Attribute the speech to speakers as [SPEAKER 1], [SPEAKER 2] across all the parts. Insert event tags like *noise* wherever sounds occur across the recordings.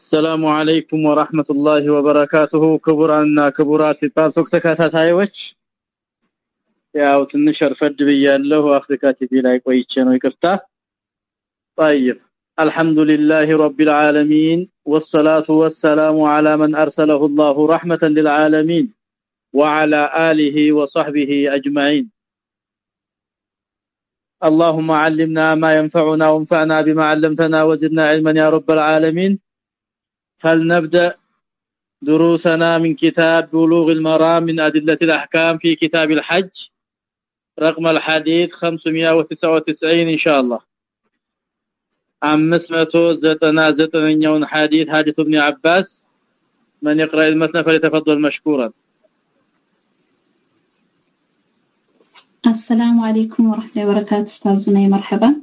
[SPEAKER 1] السلام عليكم ورحمة الله وبركاته كبرانا كبرات ፓልቶክ ተከታታዮች ያው ትንሽ አርፈድ ብያለሁ አፍሪካ ቲቪ ላይ ቆይቼ ነው ይቅርታ طيب الحمد لله رب العالمين والصلاه والسلام على من ارسله الله رحمه للعالمين وعلى اله وصحبه اجمعين اللهم علمنا ما ينفعنا وانفعنا بما علمتنا وزدنا علما يا رب العالمين فلنبدأ دروسنا من كتاب بلوغ المرام من أدلة الأحكام في كتاب الحج. رقم الحديث 599 إن شاء الله. 599 حديث حديث ابن عباس. من يقرأ المثنى فليتفضل مشكورا.
[SPEAKER 2] السلام عليكم ورحمة الله وبركاته استاذنا مرحبا.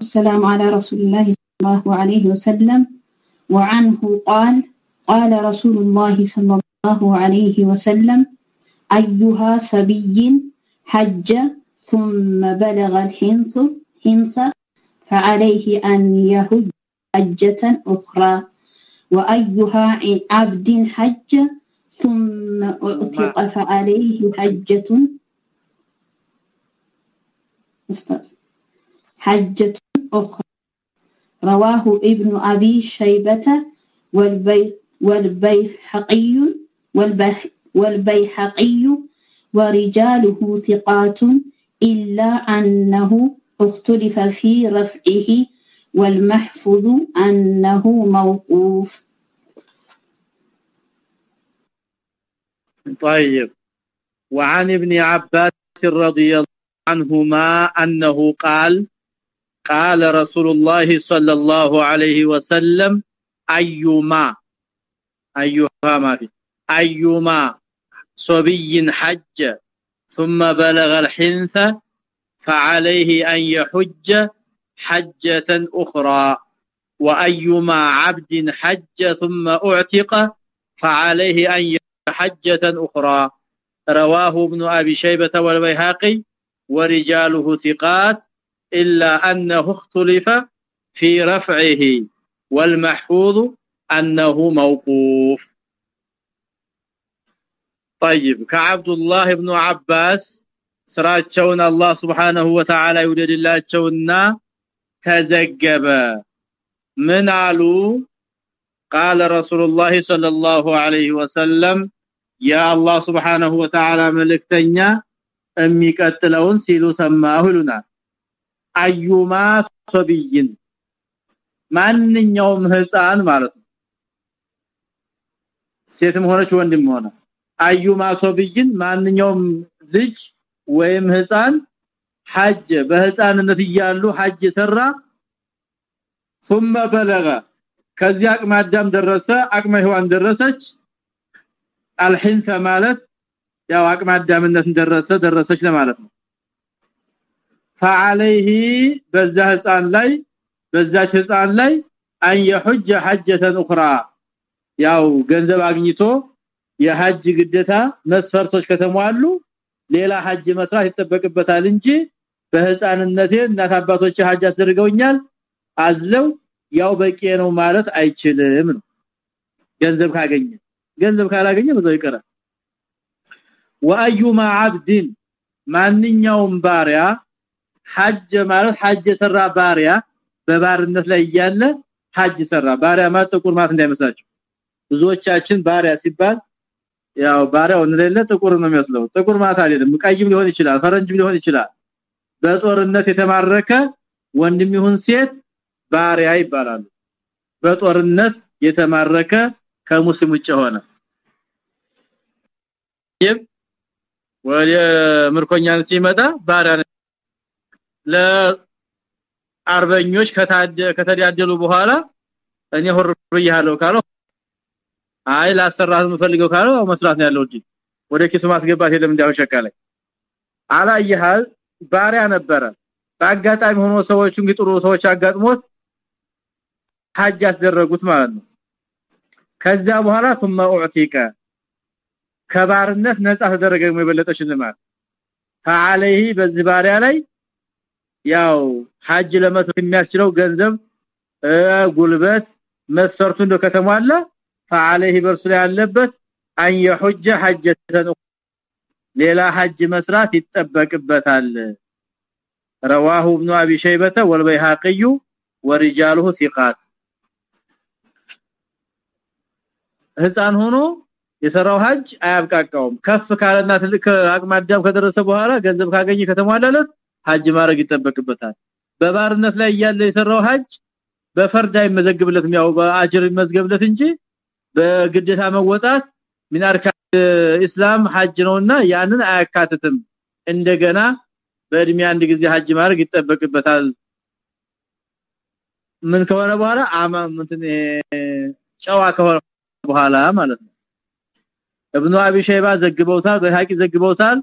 [SPEAKER 2] السلام على رسول الله. الله عليه وسلم وعنه قال قال رسول الله صلى الله عليه وسلم أيها سبي حج ثم بلغ الحنث حمص فعليه أن يحج حجة أخرى. وأيها عبد حج ثم أعتق فعليه حجة حجة أخرى. رواه ابن أبي شيبة والبي والبيحقي والبيحقي ورجاله ثقات إلا أنه اختلف في رفعه والمحفوظ أنه موقوف.
[SPEAKER 1] طيب. وعن ابن عباس رضي الله عنهما أنه قال قال رسول الله صلى الله عليه وسلم أيما أيها ما في أيما صبي حج ثم بلغ الحنث فعليه أن يحج حجة أخرى وأيما عبد حج ثم أعتق فعليه أن حجة أخرى. رواه ابن أبي شيبة والبيهقي ورجاله ثقات إلا أنه اختلف في رفعه والمحفوظ أنه موقوف طيب كعبد الله بن عباس ስራቸውን አላህ Subhanahu Wa Ta'ala ይወደድላቸውና ተዘገበ ምን አሉ قال رسول الله صلى الله عليه وسلم يا الله سبحانه وتعالى መልእክተኛ የሚቀጥለውን ሲሉ ሰማሁ ይሉናል አዩማ ሶብይን ማንኛውም ህፃን ማለት ነው ሴትም ሆነች ወንድም ሆነ አዩማ ሶብይን ማንኛውም ልጅ ወይም ህፃን ሐጅ በህፃንነት እያሉ ሐጅ ሰራ ثم بلغ ከዚያ አቅመ አዳም ደረሰ አቅመ ሔዋን ደረሰች አልሂንሰ ማለት ያው አቅመ አዳምነት ደረሰ ደረሰች ለማለት ነው فعليه በዛ ህፃን ላይ በዛች ህፃን ላይ አን يحج حجه اخرى ያው ገንዘብ አግኝቶ የሐጅ ግዴታ መስፈርቶች ከተሟሉ ሌላ ሐጅ መስራት ይጠበቅበታል እንጂ በህፃንነቴ እናት አባቶች ሐጅ አስደርገውኛል አዝለው ያው በቂ ነው ማለት አይችልም ነው ገንዘብ ካገኘ ገንዘብ ካላገኘ በዛው ይቀራል ወአዩማ አብድን ማንኛውም ባሪያ ሐጅ ማለት ሐጅ ሰራ ባሪያ በባርነት ላይ እያለ ሐጅ ሰራ። ባሪያ ማለት ጥቁር ማለት እንዳይመስላችሁ። ብዙዎቻችን ባሪያ ሲባል ያው ባሪያው እንደሌለ ጥቁር ነው የሚመስለው። ጥቁር ማለት አይደለም ቀይም ሊሆን ይችላል ፈረንጅም ሊሆን ይችላል። በጦርነት የተማረከ ወንድም ይሁን ሴት ባሪያ ይባላሉ። በጦርነት የተማረከ ከሙስሊም ውጭ ሆነ። ይብ ወደ ምርኮኛን ሲመጣ ባሪያ ለአርበኞች ከተዳደሉ በኋላ እኔ ሆር ብያለሁ ካለው አይ ላሰራት የምፈልገው ካለው መስራት ነው ያለው እንጂ ወደ ኪሱ ማስገባት የለም እንዳው ሸካለ አላየሃል ባሪያ ነበረ በአጋጣሚ ሆኖ ሰዎቹ ጥሩ ሰዎች አጋጥሞት ሐጅ ያስደረጉት ማለት ነው ከዛ በኋላ ثم اعتق ከባርነት ነፃ ተደረገ የበለጠ ሽልማት فعليه በዚህ ባሪያ ላይ ያው ሐጅ ለመስራት የሚያስችለው ገንዘብ ጉልበት መስፈርቱ እንደ ከተሟላ فعليه በርሱ ላይ ያለበት አን የሁጀ ሐጀተን ሌላ ሐጅ መስራት ይጠበቅበታል رواه ابن ابي شيبه والبيهقي ورجاله ثقات ህፃን ሆኖ የሰራው ሐጅ አያብቃቃውም ከፍ ካለና ትልቅ አቅመ አዳም ከደረሰ በኋላ ገንዘብ ካገኘ ከተሟላለት ሐጅ ማድረግ ይጠበቅበታል። በባርነት ላይ እያለ የሰራው ሐጅ በፈርድ አይመዘግብለትም። ያው በአጅር ይመዝገብለት እንጂ በግዴታ መወጣት ምን እስላም ሐጅ ነውና ያንን አያካትትም። እንደገና በእድሜ አንድ ጊዜ ሐጅ ማድረግ ይጠበቅበታል። ምን ከሆነ በኋላ አማ እንትን ጨዋ ከሆነ በኋላ ማለት ነው። እብኑ አቢ ሸይባ ዘግበውታል በሐቂ ዘግበውታል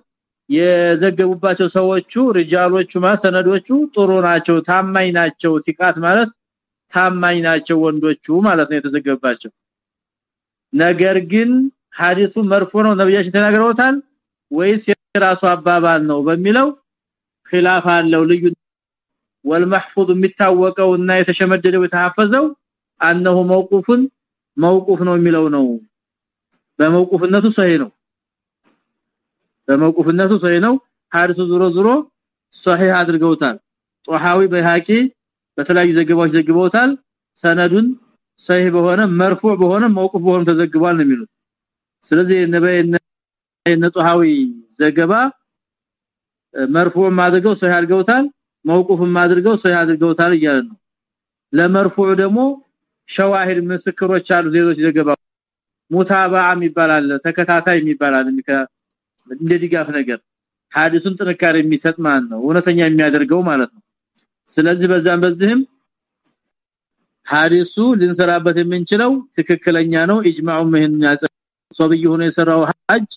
[SPEAKER 1] የዘገቡባቸው ሰዎቹ ሪጃሎቹ ማሰነዶቹ ጥሩ ናቸው ታማኝ ናቸው ሲቃት ማለት ታማኝ ናቸው ወንዶቹ ማለት ነው የተዘገበባቸው ነገር ግን ሐዲሱ መርፎ ነው ነብያችን ተናግረውታል ወይስ የራሱ አባባል ነው በሚለው خلاف አለው ልዩ والمحفوظ የሚታወቀውና የተሸመደደው የተሐፈዘው انه موقوف موقوف ነው የሚለው ነው በመውቁፍነቱ ሰሂህ ነው በመውቁፍነቱ ሰሂህ ነው። ሐዲሱ ዙሮ ዙሮ ሰሂህ አድርገውታል። ጦሃዊ በሃቂ በተለያዩ ዘገባዎች ዘግበውታል። ሰነዱን ሰሂህ በሆነ መርፉዕ በሆነ መውቁፍ በሆነ ተዘግቧል ነው የሚሉት። ስለዚህ ነበይነ ጦሃዊ ዘገባ መርፉዕ ማድርገው ሰሂህ አድርገውታል መውቁፍም አድርገው ሰሂህ አድርገውታል እያለ ነው። ለመርፉዕ ደግሞ ሸዋሂድ ምስክሮች አሉ ሌሎች ዘገባ ሙታባዓ ይባላል ተከታታይ ይባላል እንደ ድጋፍ ነገር ሐዲሱን ጥንካሬ የሚሰጥ ማለት ነው እውነተኛ የሚያደርገው ማለት ነው። ስለዚህ በዛም በዚህም ሐዲሱ ልንሰራበት የምንችለው ትክክለኛ ነው። ኢጅማዑ ምህን ሶብይ ሆኖ የሰራው ሐጅ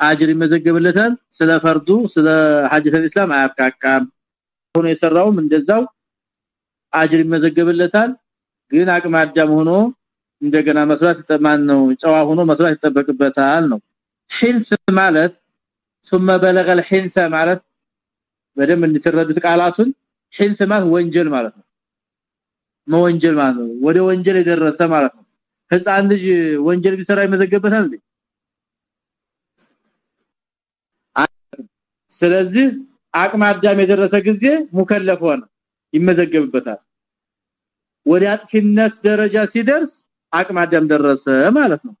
[SPEAKER 1] አጅር ይመዘገብለታል። ስለ ፈርዱ ስለ ሐጅተ እስላም አያብቃቃም። ሆኖ የሰራውም እንደዛው አጅር ይመዘገብለታል። ግን አቅመ አዳም ሆኖ እንደገና መስራት ተማን ነው ጨዋ ሆኖ መስራት ይጠበቅበታል ነው ሂንስ ማለት ثم بلغ الحنث ማለት በደም እንድትረዱት ቃላቱን ሂንስ ማለት ወንጀል ማለት ነው መወንጀል ማለት ነው ወደ ወንጀል የደረሰ ማለት ነው ህፃን ልጅ ወንጀል ቢሰራ ይመዘገበታል እንዴ ስለዚህ አቅመ አዳም የደረሰ ጊዜ ሙከለፍ ሆነ ይመዘገብበታል ወደ አጥፊነት ደረጃ ሲደርስ አቅመ አዳም ደረሰ ማለት ነው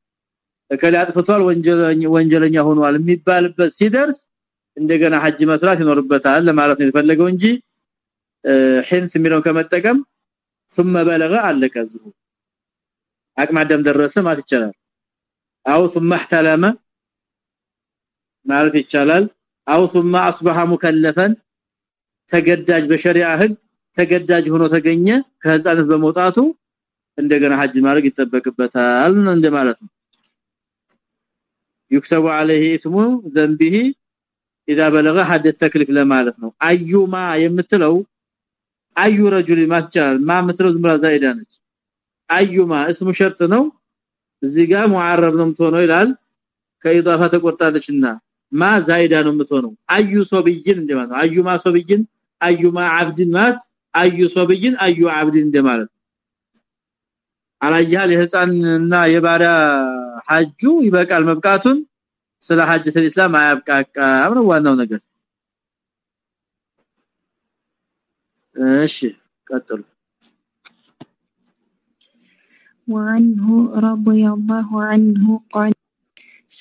[SPEAKER 1] እከለ አጥፍቷል ወንጀለኛ ወንጀለኛ ሆኗል የሚባልበት ሲደርስ እንደገና ሐጅ መስራት ይኖርበታል ለማለት ነው የፈለገው እንጂ ሂንስ የሚለው ከመጠቀም ثم بلغ አለከዝሁ አቅመ አዳም ደረሰ ማለት ይቻላል አው ثم احتلم ማለት ይቻላል አው ثم اصبح مكلفا ተገዳጅ በሸሪዓ ህግ ተገዳጅ ሆኖ ተገኘ ከህፃነት በመውጣቱ እንደገና ሐጅ ማድረግ ይጠበቅበታል እንደማለት ነው يكتب عليه اسم ذنبه اذا بلغ حد التكليف ለማለት ነው አዩማ የምትለው አዩ ረጁል ማትቻል ማ ምትለው ዝምራ ዛይዳ ነች አዩማ እስሙ ሸርጥ ነው እዚህ ጋር ሙዓረብ ነው የምትሆነው ይላል ከኢዳፋ ተቆርጣለችና ማ ዛይዳ ነው የምትሆነው አዩ ሶብይን እንደማለት ነው አዩማ ሶብይን አዩማ አብድን ማለት አዩ ሶብይን አዩ አብድን እንደማለት አላያል የህፃንና የባሪያ ሐጁ ይበቃል መብቃቱን ስለ ሐጅ እስላም አያብቃቃም ነው ዋናው ነገር እሺ ቀጥሉ
[SPEAKER 3] وعنه رضي الله عنه قال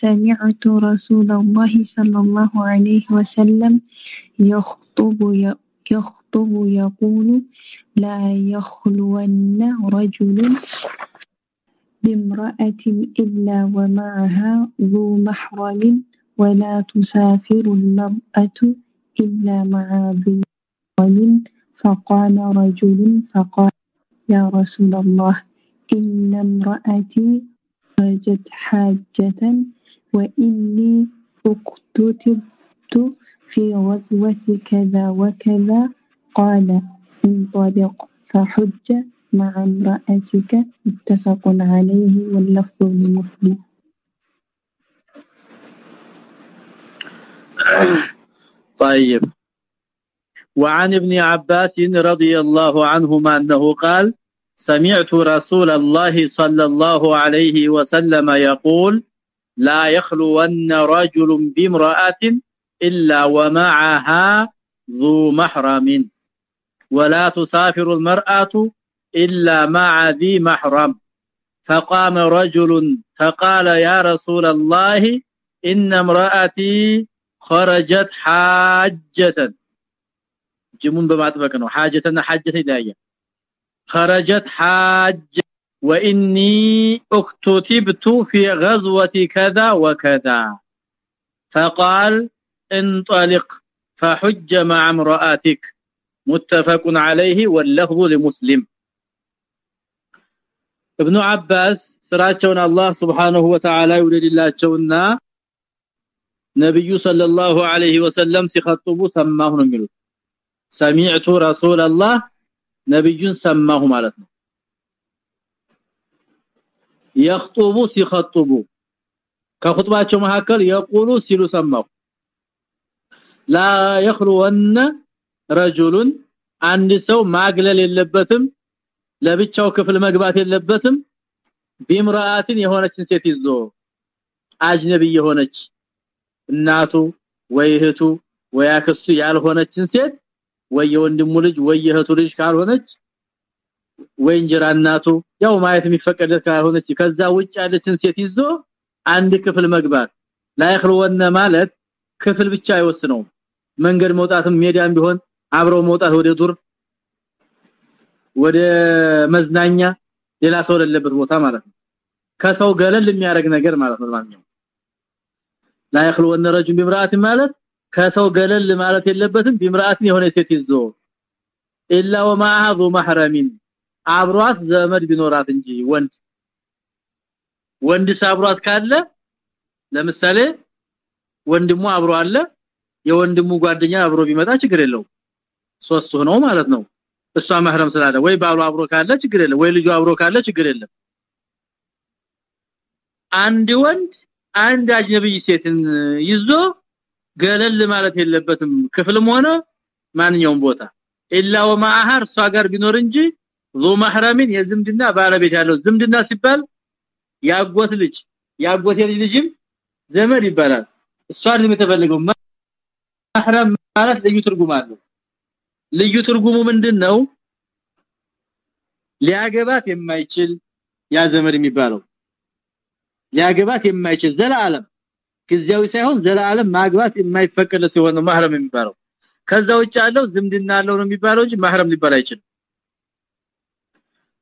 [SPEAKER 3] سمعت رسول الله صلى الله عليه وسلم يخطب يخطب يقول لا يخلون رجل بامرأة إلا ومعها ذو محرم ولا تسافر المرأة إلا مع ذي محرم فقال رجل فقال يا رسول الله إن امرأتي خرجت حاجة وإني اكتتبت في غزوة كذا وكذا. قال انطلق. فحج مع امرأتك متفق عليه واللفظ لمسلم. *coughs*
[SPEAKER 1] طيب. وعن ابن عباس رضي الله عنهما أنه قال سمعت رسول الله صلى الله عليه وسلم يقول لا يخلون رجل بامرأة إلا ومعها ذو محرم ولا تسافر المرأة إلا مع ذي محرم. فقام رجل فقال يا رسول الله إن امرأتي خرجت حاجة. جمون بمعتبك أنه حاجة حاجة دايه خرجت حاجة وإني اكتبت في غزوة كذا وكذا. فقال انطلق فحج مع امرأتك. متفق عليه واللفظ لمسلم. ابن عباስ ስራቸውን አላህ Subhanahu Wa Ta'ala ይወደድላቸውና ነብዩ ሰለላሁ ዐለይሂ ወሰለም ሲخطቡ ሰማሁ ነው የሚሉት። سمعت رسول الله ነብዩን ሰማሁ ማለት ነው። يخطቡ ሲخطቡ ከخطባቸው መካከል يقولو ሲሉ ሰማሁ። لا يخلون رجل አንድ ሰው ማግለል የለበትም ለብቻው ክፍል መግባት የለበትም። ቢምራአትን የሆነችን ሴት ይዞ አጅነቢ የሆነች እናቱ ወይ እህቱ ወይ አክስቱ ያልሆነችን ሴት ወይ የወንድሙ ልጅ ወይ የእህቱ ልጅ ካልሆነች ወይ እንጀራ እናቱ ያው ማየት የሚፈቀደት ካልሆነች ከዛ ውጭ ያለችን ሴት ይዞ አንድ ክፍል መግባት። ላይخلወነ ማለት ክፍል ብቻ አይወስነው መንገድ መውጣትም ሜዳም ቢሆን አብረው መውጣት ወደ ዱር ወደ መዝናኛ ሌላ ሰው ለለበት ቦታ ማለት ነው ከሰው ገለል የሚያደርግ ነገር ማለት ነው ማለት ነው لا يخلون رجل بامراه ማለት ከሰው ገለል ማለት የለበትም ቢምራአትን የሆነ ሴት ይዞ ኢላ ወማዓ ذو محرم አብሯት ዘመድ ቢኖራት እንጂ ወንድ ወንድ ሳብሯት ካለ ለምሳሌ ወንድሙ አብሮ አለ የወንድሙ ጓደኛ አብሮ ቢመጣ ችግር የለው ሶስት ሆነው ማለት ነው እሷ ማህረም ስላለ ወይ ባሉ አብሮ ካለ ችግር የለም ወይ ልጁ አብሮ ካለ ችግር የለም። አንድ ወንድ አንድ አጅነብይ ሴትን ይዞ ገለል ማለት የለበትም ክፍልም ሆነ ማንኛውም ቦታ። ኢላ ወማአሃር እሷ ጋር ቢኖር እንጂ ዙ ማህረሚን የዝምድና ባለቤት ያለው ዝምድና ሲባል ያጎት ልጅ ያጎት ልጅም ዘመድ ይባላል። እሷ ልጅ የተፈለገው። ማህረም ማለት ልዩ ትርጉም አለው ልዩ ትርጉሙ ምንድነው ሊያገባት የማይችል ያ ዘመድ የሚባለው ሊያገባት የማይችል ዘላለም ግዚያዊ ሳይሆን ዘላለም ማግባት የማይፈቀድ ሲሆን ማህረም የሚባለው ከዛ ውጭ ያለው ዝምድና ያለው ነው የሚባለው እንጂ ማህረም ሊባል አይችልም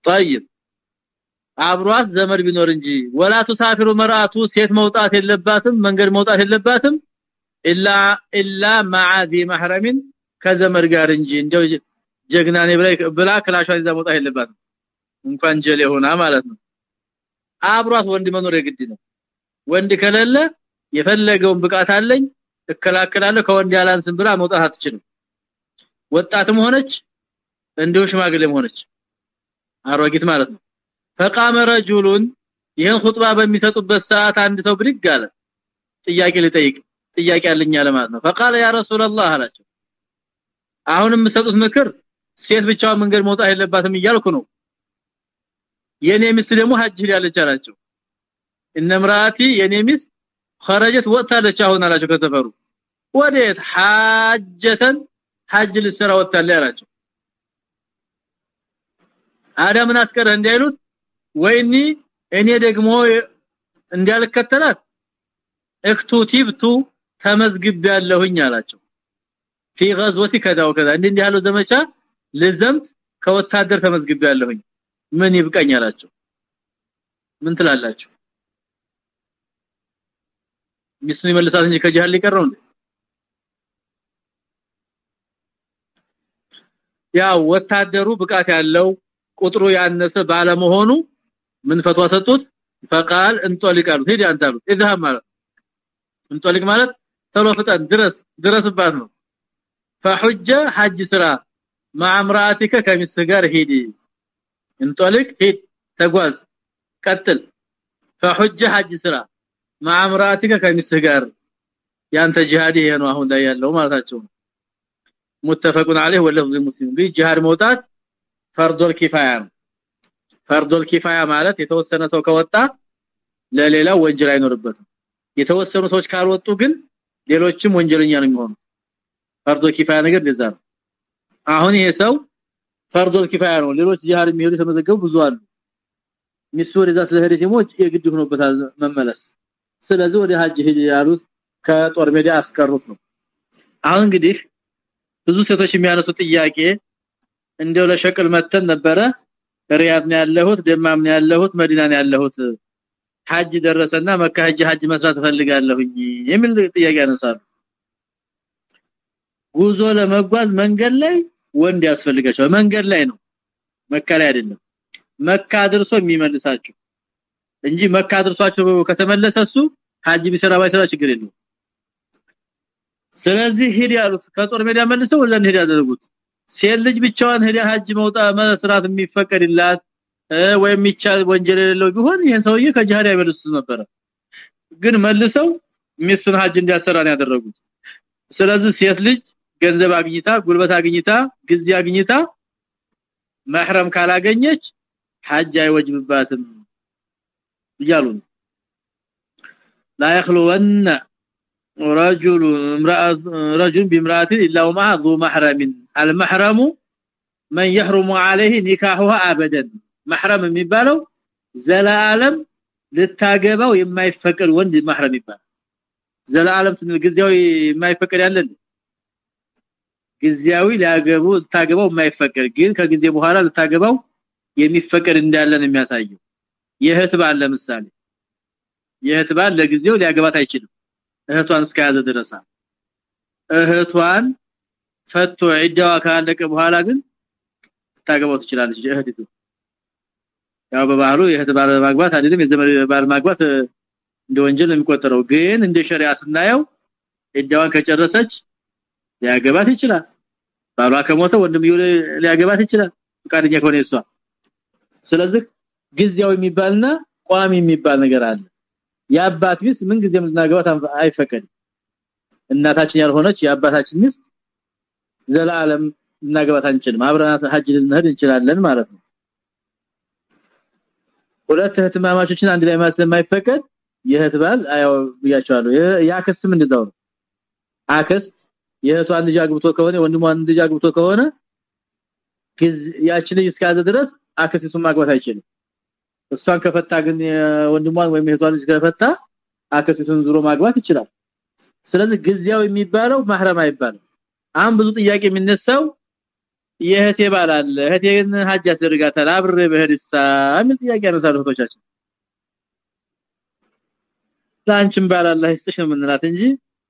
[SPEAKER 1] طيب አብሯት ዘመድ ቢኖር እንጂ ወላ ተሳፊሩ መርአቱ ሴት መውጣት የለባትም መንገድ መውጣት የለባትም ኢላ ኢላ ማዓዚ ማህረሚን ከዘመድ ጋር እንጂ እንደው ጀግናኔ ብላ ክላሿን ይዛ መውጣት የለባትም እንኳን ጀሌ ሆና ማለት ነው አብሯት ወንድ መኖር የግድ ነው ወንድ ከሌለ የፈለገውን ብቃት አለኝ እከላከላለሁ ከወንድ ያላንስም ብላ መውጣት አትችልም ወጣትም ሆነች እንደው ሽማግሌም ሆነች አሮጊት ማለት ነው فقام رجل ይሄን ኹጥባ በሚሰጡበት ሰዓት አንድ ሰው ብድግ አለ ጥያቄ ሊጠይቅ ጥያቄ አለኝ አለ ማለት ነው فقال يا رسول الله አላቸው አሁንም የምሰጡት ምክር ሴት ብቻዋን መንገድ መውጣት የለባትም እያልኩ ነው የኔ ሚስት ደግሞ ሐጅ ያለች አላቸው እነምራቲ የኔ ሚስት خرجت ወጣለች አሁን አላቸው ከሰፈሩ ወዴት ሐጀተን ሐጅ ልሰራ ወጣለች አላቸው አዳምን አስቀረ እንዳይሉት ወይኒ እኔ ደግሞ እንዳልከተላት እክቱቲብቱ ተመዝግብ ያለሁኝ አላቸው في غزوه كذا وكذا እንዲህ ያለው ዘመቻ ለዘምት ከወታደር ተመዝግብ ያለሁኝ ምን ይብቀኝ አላቸው ምን ትላላችሁ ሚስቱን ይመልሳት እንጂ ከጃል ሊቀረው እንዴ ያው ወታደሩ ብቃት ያለው ቁጥሩ ያነሰ ባለመሆኑ ምን ፈትዋ ሰጡት فقال እንጦልቅ አሉት ሄድ አንተ አሉት اذهب ማለት እንጦልቅ ማለት ተሎ ፍጠን ድረስ ድረስባት ነው فحج حج ስራ مع امراتك ከሚስት ጋር ሄዲ እንጦልቅ ሄድ ተጓዝ ቀጥል فحج حج ስራ مع امراتك ከሚስት ጋር ያንተ ጂሃድ ይሄ ነው አሁን ላይ ያለው ማለታቸው متفق عليه واللفظ المسلم ቢጂሃድ መውጣት ፈርዶል ኪፋያ ነው ፈርዶል ኪፋያ ማለት የተወሰነ ሰው ከወጣ ለሌላው ወንጀል አይኖርበትም የተወሰኑ ሰዎች ካልወጡ ግን ሌሎችም ወንጀለኛ ነው የሚሆኑት ፈርዶ ኪፋያ ነገር እንደዛ ነው። አሁን ይሄ ሰው ፈርዶል ኪፋያ ነው። ሌሎች ጂሃድ የሚሄዱ ተመዘገቡ ብዙ አሉ። ሚስቱ ወደዛ ስለሄደ ሲሞት የግድ ሆኖበታል መመለስ። ስለዚህ ወደ ሀጅ ሄድ ያሉት ከጦር ሜዳ አስቀሩት ነው። አሁን እንግዲህ ብዙ ሴቶች የሚያነሱት ጥያቄ እንደው ለሸቅል መተን ነበረ። ሪያድ ነው ያለሁት ደማም ነው ያለሁት መዲና ነው ያለሁት። ሐጅ ደረሰና መካ ሐጅ ሐጅ መስራት ፈልጋለሁኝ የሚል ጥያቄ ያነሳሉ ጉዞ ለመጓዝ መንገድ ላይ ወንድ ያስፈልጋቸው መንገድ ላይ ነው። መካ ላይ አይደለም። መካ አድርሶ የሚመልሳቸው እንጂ መካ አድርሷቸው ከተመለሰሱ ሐጅ ቢሰራ ባይሰራ ችግር የለውም። ስለዚህ ሄድ ያሉት ከጦር ሜዳ መልሰው ወደ ሄድ ያደረጉት ሴት ልጅ ብቻዋን ሄዳ ሐጅ መውጣ መስራት የሚፈቀድላት ወይም ይቻል ወንጀል የሌለው ቢሆን ይሄን ሰውዬ ከጂሃድ አይመልሱት ነበር ግን መልሰው ሚስቱን ሐጅ እንዲያሰራን ያደረጉት። ስለዚህ ሴት ልጅ ገንዘብ አግኝታ ጉልበት አግኝታ ጊዜ አግኝታ መህረም ካላገኘች ሐጅ አይወጅብባትም ይያሉ لا يخلون رجل امراه رجل بامراه الا ومع ذو محرم المحرم من يحرم عليه نكاحها ابدا محرم የሚባለው ዘላለም ልታገባው የማይፈቀድ ወንድ محرم ይባላል ዘላለም ስንል ጊዜያዊ የማይፈቀድ ያለን ጊዜያዊ ሊያገቡ ልታገባው የማይፈቀድ ግን ከጊዜ በኋላ ልታገባው የሚፈቀድ እንዳለን የሚያሳየው። የእህት ባል ለምሳሌ። የእህት ባል ለጊዜው ሊያገባት አይችልም። እህቷን እስከያዘ ድረስ እህቷን ፈቶ ዒዳዋ ካለቀ በኋላ ግን ታገባው ትችላለች እህቲቱ። ያው በባህሉ የእህት ባል ማግባት አይደለም የዘመድ ባል ማግባት እንደ ወንጀል የሚቆጠረው። ግን እንደ ሸሪዓ ስናየው ዒዳዋን ከጨረሰች ሊያገባት ይችላል ባሏ ከሞተ ወንድም ሊያገባት ይችላል። ፍቃደኛ ከሆነ እሷ ስለዚህ ጊዜያዊ የሚባልና ቋሚ የሚባል ነገር አለ። የአባት ሚስት ምን ጊዜም ልናገባት አይፈቀድም። እናታችን ያልሆነች የአባታችን ሚስት ዘላለም ልናገባት አንችልም። አብረናት ሐጅ ልንሄድ እንችላለን ማለት ነው። ሁለት እህትማማቾችን አንድ ላይ ማስለም የማይፈቀድ የእህት ባል አያው ብያቸዋለሁ። ያክስትም እንደዛው ነው። አክስት የእህቷን ልጅ አግብቶ ከሆነ ወንድሟን ልጅ አግብቶ ከሆነ ያቺ ልጅ እስካዘ ድረስ አክስቱን ማግባት አይችልም። እሷን ከፈታ ግን ወንድሟን ወይም የእህቷን ልጅ ከፈታ አክስቱን ዙሮ ማግባት ይችላል። ስለዚህ ጊዜያው የሚባለው ማህረም አይባልም። አሁን ብዙ ጥያቄ የሚነሳው የእህቴ ባል አለ እህቴን ሀጅ ያስደርጋታል አብሬ በህድሳ ምን ጥያቄ ያነሳሉ እህቶቻችን። ላንቺም ባል አላህ ይስጥሽ ነው የምንላት እንጂ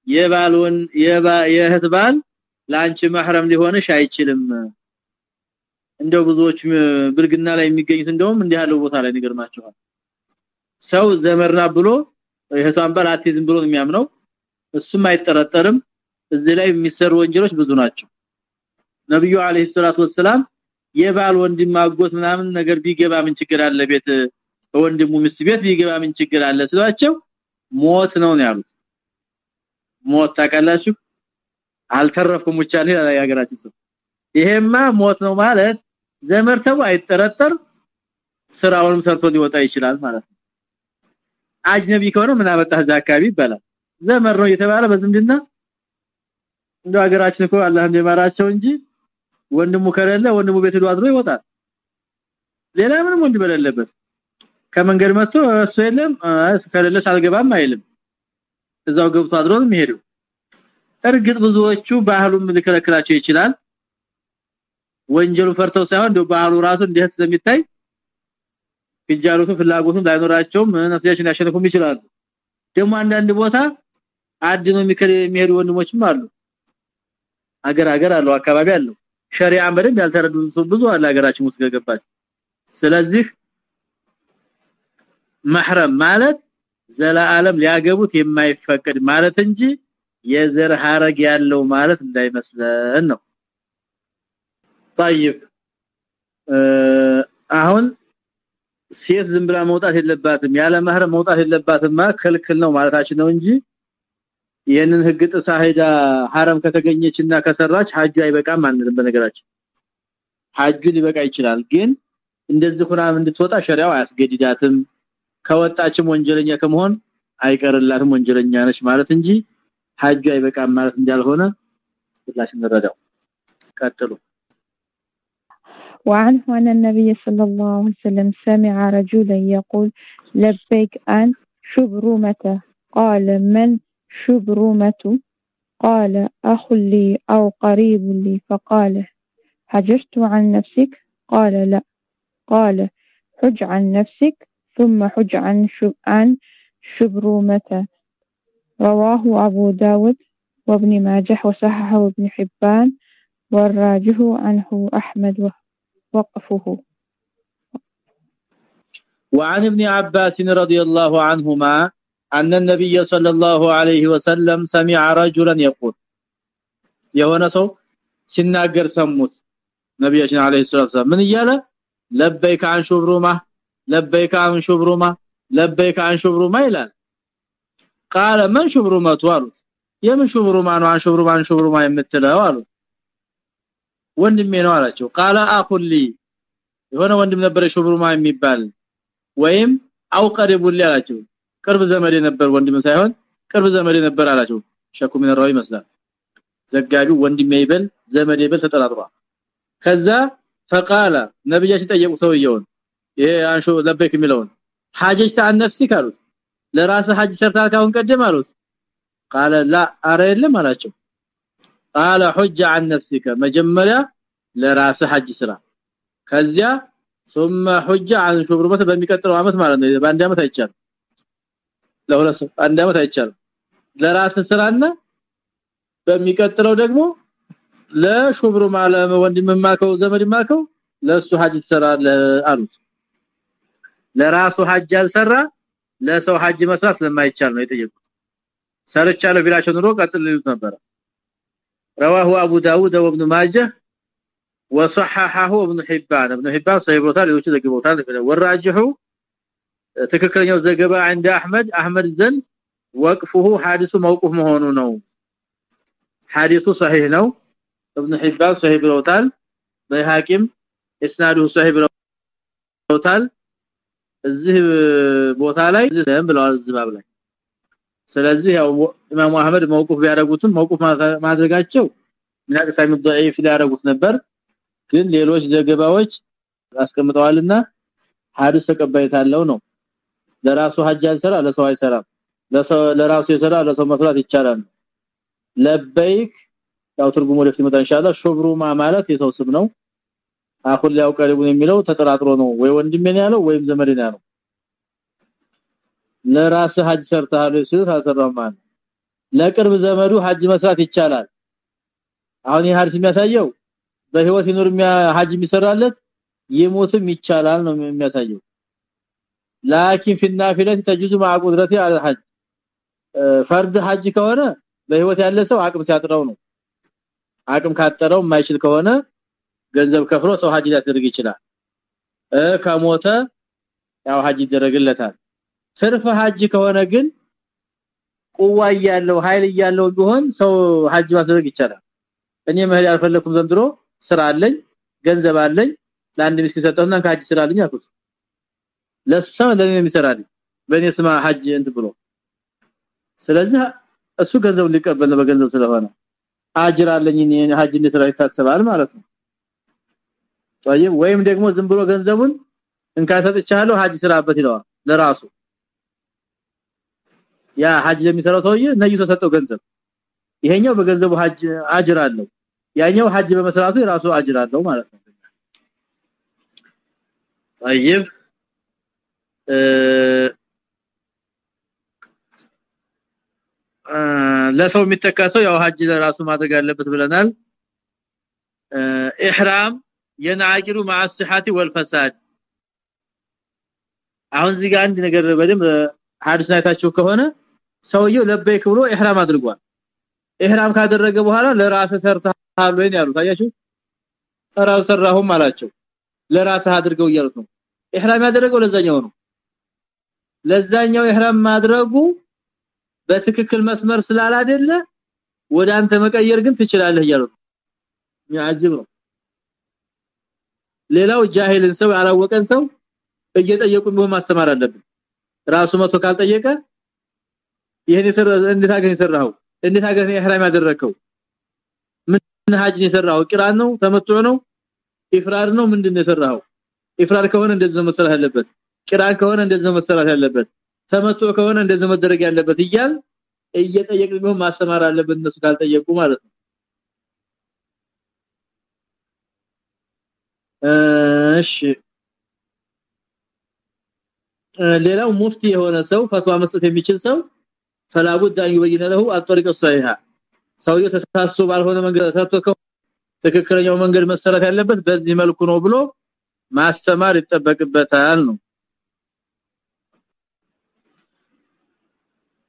[SPEAKER 1] የባልውን የእህት ባል ላንቺ ማህረም ሊሆንሽ አይችልም። እንደው ብዙዎች ብልግና ላይ የሚገኙት እንደውም እንዲህ ቦታ ላይ ንገርማቸዋል ሰው ዘመርና ብሎ እህቷን ባል አትይዝም ብሎ የሚያምነው። እሱም አይጠረጠርም። እዚህ ላይ የሚሰሩ ወንጀሎች ብዙ ናቸው። ነብዩ አለይሂ ሰላቱ ወሰለም የባል ወንድም አጎት ምናምን ነገር ቢገባ ምን ችግር አለ? ቤት ወንድሙ ሚስት ቤት ቢገባ ምን ችግር አለ? ስሏቸው ሞት ነው ነው ያሉት ሞት ታቀላችሁ አልተረፍኩም ብቻ ነው ያገራችን ሰው። ይሄማ ሞት ነው ማለት ዘመርተው አይጠረጠር ስራውንም ሰርቶ ሊወጣ ይችላል ማለት ነው። አጅነቢ ከሆነ ምን አመጣህ? አካባቢ ይባላል። ዘመር ነው የተባለ በዝምድና እንደ ሀገራችን እኮ አላህ እንደማራቸው እንጂ ወንድሙ ከሌለ ወንድሙ ቤት ሄዶ አድሮ ይወጣል። ሌላ ምንም ወንድ በሌለበት። ከመንገድ መጥቶ እሱ የለም ከሌለሽ አልገባም አይልም እዛው ገብቶ አድሮ ነው የሚሄደው። እርግጥ ብዙዎቹ ባህሉም ሊከለክላቸው ይችላል። ወንጀሉ ፈርተው ሳይሆን እንደው ባህሉ ራሱ እንዴት ስለሚታይ ፍጃሩቱ ፍላጎቱን ላይኖራቸውም ነፍሳቸውን ያሸነፉም ይችላሉ። ደግሞ አንዳንድ ቦታ አድኖ የሚሄዱ ወንድሞችም አሉ። አገር አገር አለው አካባቢ አለው። ሸሪዓን በደንብ ያልተረዱ ብዙ አለ ሀገራችን ውስጥ ገባች ስለዚህ መህረም ማለት ዘላለም ሊያገቡት የማይፈቀድ ማለት እንጂ የዘር ሐረግ ያለው ማለት እንዳይመስለን ነው طيب አሁን ሴት ዝም ብላ መውጣት የለባትም ያለ መህረም መውጣት የለባትም ከልክል ነው ማለታችን ነው እንጂ ይሄንን ህግ ጥሳ ሄዳ ሐረም ከተገኘችና ከሰራች ሐጁ አይበቃም አንልም በነገራችን ሐጁ ሊበቃ ይችላል ግን እንደዚህ ሆና እንድትወጣ ሸሪዓው አያስገድዳትም ከወጣችም ወንጀለኛ ከመሆን አይቀርላትም ወንጀለኛ ነች ማለት እንጂ ሐጁ አይበቃም ማለት እንዳልሆነ ሁላችን እንረዳው ቀጥሉ
[SPEAKER 3] وعنه أن النبي صلى الله عليه وسلم سمع رجلا يقول لبيك أن شبرمة قال من شبرمة قال أخ لي أو قريب لي فقال حججت عن نفسك قال لا قال حج عن نفسك ثم حج عن عن شبرمة رواه أبو داود وابن ماجه وصححه ابن حبان والراجح عنه أحمد وقفه
[SPEAKER 1] وعن ابن عباس رضي الله عنهما أن النبي صلى الله عليه وسلم سمع رجلا يقول የሆነ ሰው ሲናገር ሰሙት ነብያችን አለይሂ ሰላም ምን እያለ ለበይከ አን ሹብሩማ ለበይከ አን ሹብሩማ ለበይከ አን ሹብሩማ ይላል ቃለ من ሹብሩማቱ አሉት የምን ሹብሩማ ነው አን ሹብሩማ አን ሹብሩማ የምትለው አሉት ወንድሜ ነው አላቸው ቃለ አኹሊ የሆነ ወንድም ነበር ሹብሩማ የሚባል ወይም አው ቀሪቡል አላቸው ቅርብ ዘመድ ነበር ወንድም ሳይሆን ቅርብ ዘመድ ነበር አላቸው ሸኩ ምን ራው ይመስላል ዘጋቢው ወንድሜ ይበል ዘመድ ይበል ተጠራጥሯል ከዛ فقال ነብያችን ጠየቁ ሰውየውን ይሄ አንሾ ለበክ የሚለውን ሐጅተ عن نفسك አሉት ለራስ ሐጅ ሰርታ ካሁን ቀደም አሉት قال لا አረ የለም አላቸው قال حج عن نفسك መጀመሪያ ለራስ ሐጅ ስራ ከዚያ ثم حج عن شبرمه በሚቀጥለው አመት ማለት ነው በአንድ አመት አይቻልም ለሁለት አንድ አመት አይቻልም ለራስ ስራና በሚቀጥለው ደግሞ ለሹብሩ ማለ ወንድምማከው ዘመድማከው ለሱ ሐጅ ተሰራለ አሉት ለራሱ ሐጅ አልሰራ ለሰው ሐጅ መስራት ስለማይቻል ነው የጠየቁት ሰርቻለሁ ቢላቸው ኑሮ ቀጥል ይሉት ነበር رواه ابو داود وابن ماجه وصححه ابن حبان ابن حبان صحيح ብሎታል ሌሎች ዘግበውታል ወራጅሁ ትክክለኛው ዘገባ عند احمد احمد ዘንድ ወቅፉሁ ሐዲሱ መውቁፍ መሆኑ ነው ሐዲሱ صحيح ነው ابن حبان صحيح ብለውታል በሐኪም እስናዱ صحيح ብለውታል እዚህ ቦታ ላይ ዝም ብለዋል ዝባብ ላይ ስለዚህ ያው ኢማሙ አህመድ መውቁፍ ቢያደርጉትም መውቁፍ ማድረጋቸው ምናቀሳሚ ضعيف ሊያደርጉት ነበር ግን ሌሎች ዘገባዎች አስቀምጠዋልና ሐዲስ ተቀባይነት አለው ነው ለራሱ ሐጅ አልሰራ ለሰው አይሰራም ለሰው ለራሱ የሰራ ለሰው መስራት ይቻላል ለበይክ ያው ትርጉሙ ወደፊት ይመጣ ኢንሻአላህ ሹብሩማ ማለት የሰው ስም ነው አሁን ያው ቀሪቡን የሚለው ተጠራጥሮ ነው ወይ ወንድሜ ያለው ወይም ዘመዴ ነው ያለው ለራስ ሐጅ ሰርተሃል ሲሉት አልሰራም ማለት ለቅርብ ዘመዱ ሐጅ መስራት ይቻላል አሁን ይህ ሐዲስ የሚያሳየው በህይወት ይኖር ሐጅ የሚሰራለት ይሞትም ይቻላል ነው የሚያሳየው ላኪን في النافله تجوز مع قدرته على الحج ፈርድ ሐጅ ከሆነ በህይወት ያለ ሰው አቅም ሲያጥረው ነው አቅም ካጠረው የማይችል ከሆነ ገንዘብ ከፍሎ ሰው ሐጅ ሊያስደርግ ይችላል። ከሞተ ያው ሐጅ ይደረግለታል። ትርፍ ሐጅ ከሆነ ግን ቁዋ ያለው ኃይል ያለው ቢሆን ሰው ሐጅ ማስደረግ ይቻላል። እኔ መሄድ ያልፈለኩም ዘንድሮ ስራ አለኝ ገንዘብ አለኝ ለአንድ ምስኪን ሰጠውና ከሐጅ ስራ አለኝ አልኩት። ለሰው ለኔ የሚሰራልኝ በእኔ ስማ ሐጅ እንት ብሎ። ስለዚህ እሱ ገንዘብ ሊቀበል ነው በገንዘብ ስለሆነ። አጅር አለኝ ሐጅ እንስራ ይታሰባል ማለት ነው طيب ወይም ደግሞ ዝም ብሎ ገንዘቡን እንካሰጥቻለሁ ሐጅ ስራበት ይለዋል ለራሱ ያ ሐጅ ለሚሰራው ሰውዬ ነይቶ ሰጠው ገንዘብ ይሄኛው በገንዘቡ ሐጅ አጅር አለው ያኛው ሐጅ በመስራቱ የራሱ አጅር አለው ማለት ነው طيب ለሰው የሚተካሰው ያው ሐጅ ለራሱ ማድረግ አለበት ብለናል ኢህራም የናቂሩ مع الصحه والفساد አሁን እዚህ ጋር አንድ ነገር በደንብ ሐዲስ አይታችሁ ከሆነ ሰውየው ለበይክ ብሎ ኢህራም አድርጓል ኢህራም ካደረገ በኋላ ለራስ ሰርተሃል ወይ ያሉት አያችሁ ራስ ሰራሁም አላቸው ለራስ አድርገው እያሉት ነው ኢህራም ያደረገው ለዛኛው ነው ለዛኛው ኢህራም ማድረጉ በትክክል መስመር ስላላደለ ወደ አንተ መቀየር ግን ትችላለህ እያሉት ያጅብ ነው ሌላው ጃሂልን ሰው ያላወቀን ሰው እየጠየቁ ቢሆን ማስተማር አለብን። ራሱ መቶ ካልጠየቀ ይሄን የሰራ እንዴት አገኝ የሰራው እንዴት አገኝ ኢህራም ያደረከው? ምን ሀጅን የሰራው ቂራን ነው? ተመጥቶ ነው? ኢፍራር ነው? ምንድነው የሰራው ኢፍራር ከሆነ እንደዚህ መሰራት ያለበት። ቂራን ከሆነ እንደዚህ መሰራት ያለበት። ተመጥቶ ከሆነ እንደዚህ መደረግ ያለበት እያል እየጠየቅን ቢሆን ማስተማር አለብን እነሱ ካልጠየቁ ማለት ነው እሺ። ሌላው ሙፍቲ የሆነ ሰው ፈትዋ መስጠት የሚችል ሰው ፈላጉት ዳዩ በየነለሁ አጥሪቀ ሰይሃ ሰውየው ተሳስቶ ባልሆነ መንገድ ተሳስቶ ትክክለኛው መንገድ መሰረት ያለበት በዚህ መልኩ ነው ብሎ ማስተማር ይጠበቅበታል ነው።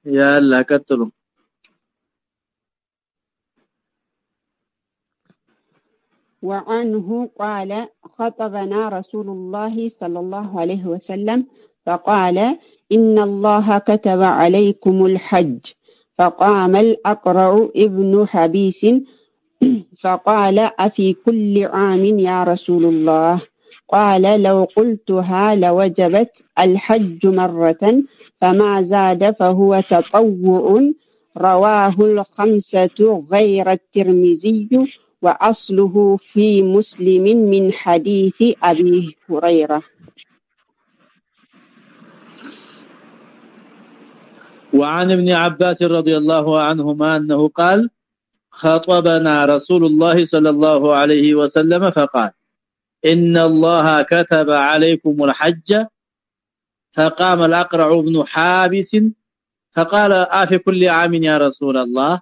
[SPEAKER 1] ያላ ቀጥሉ።
[SPEAKER 4] وعنه قال خطبنا رسول الله صلى الله عليه وسلم فقال إن الله كتب عليكم الحج. فقام الأقرع ابن حبيس فقال أفي كل عام يا رسول الله؟ قال لو قلتها لوجبت الحج مرة فما زاد فهو تطوع. رواه الخمسة غير الترمذي. وأصله في مسلم من حديث أبي هريرة.
[SPEAKER 1] وعن ابن عباس رضي الله عنهما أنه قال خطبنا رسول الله صلى الله عليه وسلم فقال إن الله كتب عليكم الحج فقام الأقرع بن حابس فقال آفي كل عام يا رسول الله.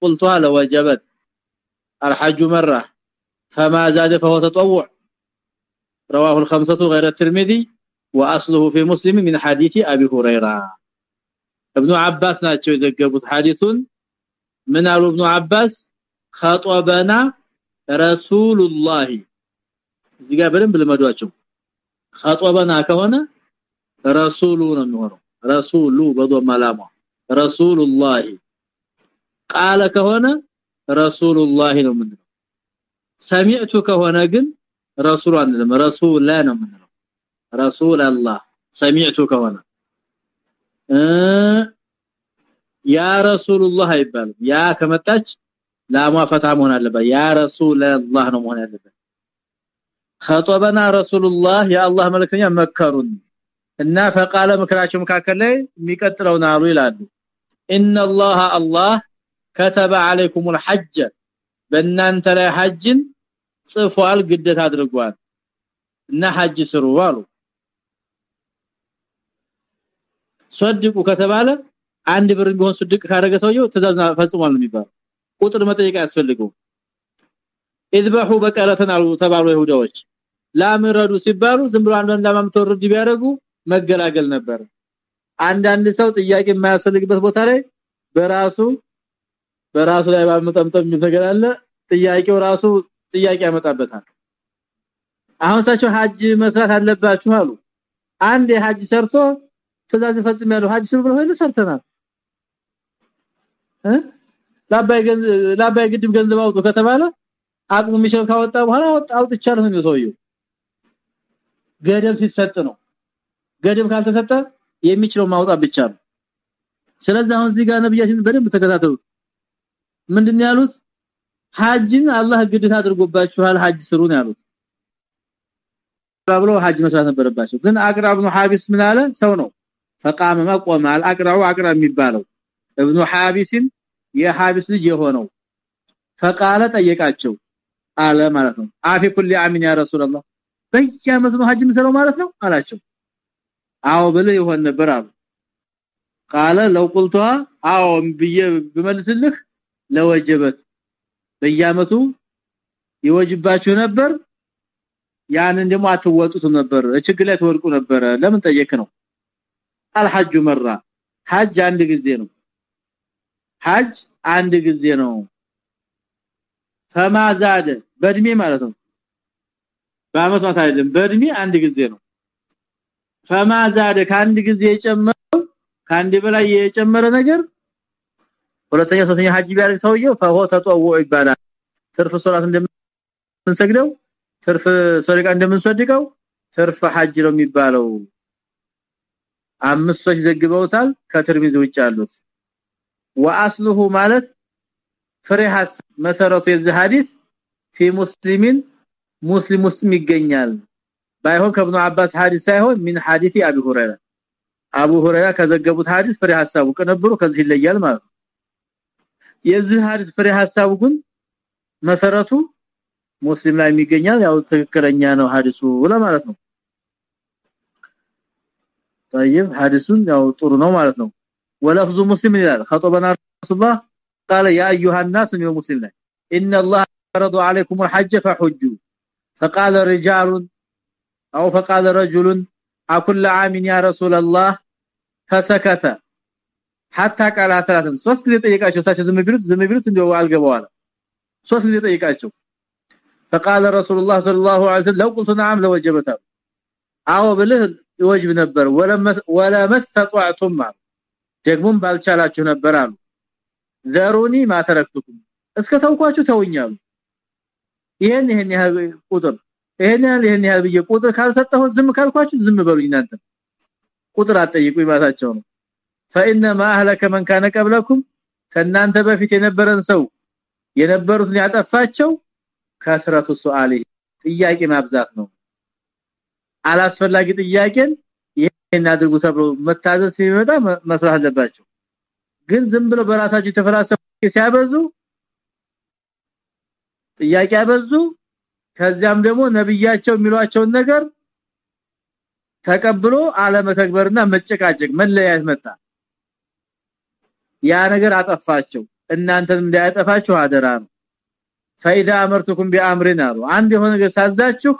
[SPEAKER 1] قلت هل وجبت. الحج مرة فما زاد فهو تطوع رواه الخمسة غير الترمذي واصله في مسلم من حديث ابي هريره ابن عباس ናቸው የዘገቡት ሐዲሱን ምን አሉ ابن عباس خطبنا رسول الله እዚህ ጋር በደንብ ልመዷቸው خطبنا ከሆነ ረሱሉ ነው የሚሆነው ረሱሉ በዶማ ላማ ረሱል الله ቃለ ከሆነ ረሱሉላህ ነው ምንድነው ሰሚዕቱ ከሆነ ግን ረሱል አንልም ረሱላ ነው ምንድነው ረሱል አላህ ሰሚዕቱ ከሆነ ያ ረሱሉላህ አይባልም ያ ከመጣች ላሟ ፈታ መሆን አለበት ያ ረሱላህ ነው መሆን ያለበት خطبنا رسول الله يا الله መልእክተኛ መከሩን እና ፈቃለ ምክራቸው መካከል ላይ የሚቀጥለውን አሉ ይላሉ ان الله الله ከተበ አለይኩሙል ሐጅ በእናንተ ላይ ሐጅን ጽፏል ግዴታ አድርጓል። እና ሐጅ ስሩ አሉ። ሶድቁ ከተባለ አንድ ብር ቢሆን ስድቅ ካደረገ ሰውየው ትእዛዝ ፈጽሟል የሚባል ቁጥር መጠየቅ ያስፈልገው اذبحوا በቀረተን አሉ ተባሉ ይሁዳዎች። ላምረዱ ሲባሉ ዝም ብሎ አንዳንድ ለማምተርድ ቢያደርጉ መገላገል ነበር። አንዳንድ ሰው ጥያቄ የማያስፈልግበት ቦታ ላይ በራሱ በራሱ ላይ ባመጠምጠም የሚተገላለ ጥያቄው ራሱ ጥያቄ ያመጣበታል። አሁን ሳቸው ሐጅ መስራት አለባችሁ አሉ። አንድ የሐጅ ሰርቶ ትእዛዝ ፈጽም ያለው ሐጅ ስሩ ብለው ሰርተናል። እ? ላባይ ላባይ ግድብ ገንዘብ አውጡ ከተባለ አቅሙ የሚችል ካወጣ በኋላ አውጥቻለሁ ነው ሰውየው። ገደብ ሲሰጥ ነው። ገደብ ካልተሰጠ የሚችለው ማውጣት ብቻ ነው። ስለዚህ አሁን እዚህ ጋር ነብያችን በደንብ ተከታተሉት ምንድነው ያሉት ሐጅን አላህ ግዴታ አድርጎባችኋል ሐጅ ስሩ ነው ያሉት ብሎ ሐጅ መስራት ነበረባቸው ግን አቅራብ ነው ሐቢስ ምን አለ ሰው ነው فقام مقام አልአቅራው አቅራ የሚባለው ابن ሐቢስን የሐቢስ ልጅ የሆነው فقال ጠየቃቸው አለ ማለት ነው አፊ ኩሊ አሚን ያ ረሱላህ በየአመቱ ነው ሐጅ ምሰለው ማለት ነው አላቸው አዎ ብለ ይሆን ነበር አሉ قال لو قلتها አዎ ብዬ ብመልስልህ ለወጀበት። በየአመቱ ይወጅባችሁ ነበር ያንን ደግሞ አትወጡትም ነበር። ችግር ላይ ተወድቁ ነበር ለምን ጠየቅ ነው? አልሐጅ መራ። ሐጅ አንድ ጊዜ ነው። ሐጅ አንድ ጊዜ ነው። ፈማዛደ በእድሜ ማለት ነው። በአመት አይደለም። በእድሜ አንድ ጊዜ ነው። ፈማዛደ ከአንድ ጊዜ የጨመረው ከአንድ በላይ የጨመረ ነገር ሁለተኛ ሶስተኛ ሐጅ ቢያደርግ ሰውየው ፈሆ ተጠወው ይባላል ትርፍ ሶላት እንደምንሰግደው ትርፍ ሰሪቃ እንደምንሰድቀው ትርፍ ሐጅ ነው የሚባለው አምስቶች ዘግበውታል ከትርሚዚ ውጭ ያሉት ወአስሉሁ ማለት ፍሬ ሐሳብ መሰረቱ የዚህ ሐዲስ في مسلمين ሙስሊም ውስጥም ይገኛል ባይሆን ከብኑ አባስ ሐዲስ ሳይሆን ምን ሐዲስ አቡ ሁረይራ አቡ ሁረይራ ከዘገቡት ሐዲስ ፍሬ ሐሳቡ ከነበሩ ከዚህ ይለያል ማለት ነው የዚህ ሐዲስ ፍሬ ሐሳቡ ግን መሰረቱ ሙስሊም ላይ የሚገኛል ያው ትክክለኛ ነው ሐዲሱ ለማለት ነው طيب ሐዲሱን ያው ጥሩ ነው ማለት ነው ወለፍዙ ሙስሊም ይላል خطبنا رسول الله قال يا ايها الناس من مسلمين ان الله فرض عليكم الحج فحجوا فقال رجال او فقال رجل اكل عام يا رسول الله فسكت حتى قال ثلاثه ሶስት ጊዜ ጠይቃቸው ሳቸው ዝም ቢሉት ዝም ቢሉት እንደው አልገባዋል ሶስት ጊዜ ጠይቃቸው فقال رسول الله صلى الله عليه وسلم لو قلت نعم لوجبت አዎ ብልህ ይወጅብ ነበር ወላ መስተጧዕቱም ደግሞም ባልቻላችሁ ነበር አሉ ዘሩኒ ማተረክቱኩም እስከ ተውኳችሁ ተውኛሉ ይሄን ይሄን ያህል ቁጥር ይሄን ያህል ይሄን ያህል ብዬ ቁጥር ካልሰጠሁ ዝም ካልኳችሁ ዝም በሉኝ እናንተ ቁጥር አጠይቁ ይባታቸው ነው فانما اهلك من كان قبلكم ከናንተ በፊት የነበረን ሰው የነበሩትን ያጠፋቸው ከስራቱ ሱአሊ ጥያቄ ማብዛት ነው አላስፈላጊ ጥያቄን ይሄን አድርጉ ተብሎ መታዘዝ ሲመጣ መስራት አለባቸው ግን ዝም ብሎ በራሳቸው ተፈራሰው ሲያበዙ ጥያቄ ያበዙ ከዚያም ደግሞ ነብያቸው የሚሏቸውን ነገር ተቀብሎ አለመተግበርና መጨቃጨቅ መለያየት መጣ ያ ነገር አጠፋቸው እናንተም እንዳያጠፋችሁ አደራ ነው فاذا امرتكم بامر نار አንድ የሆነ ነገር ሳዛችሁ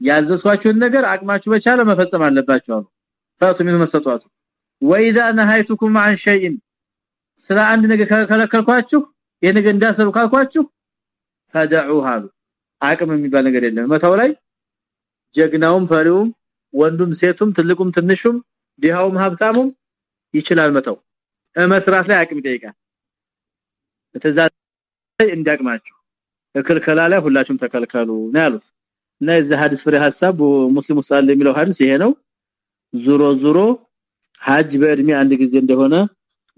[SPEAKER 1] ያዘዝኳችሁን ነገር አቅማችሁ በቻለ መፈጸም አለባችሁ አሉ ፈቱ ምን መሰጧቱ واذا نهيتكم عن شيء ስለ አንድ ነገር ከለከልኳችሁ የነገር እንዳሰሩ ካልኳችሁ ፈደዑሃ አቅም የሚባል ነገር የለም መተው ላይ ጀግናውም ፈሪውም ወንዱም ሴቱም ትልቁም ትንሹም ዲሃውም ሀብታሙም ይችላል መተው መስራት ላይ አቅም ይጠይቃል። በተዛዝ እንዲያቅማችሁ እክልከላ ላይ ሁላችሁም ተከልከሉ ነው ያሉት። እና የዚህ ሐዲስ ፍሬ ሐሳብ ሙስሊም አለ የሚለው ሐዲስ ይሄ ነው። ዙሮ ዙሮ ሐጅ በእድሜ አንድ ጊዜ እንደሆነ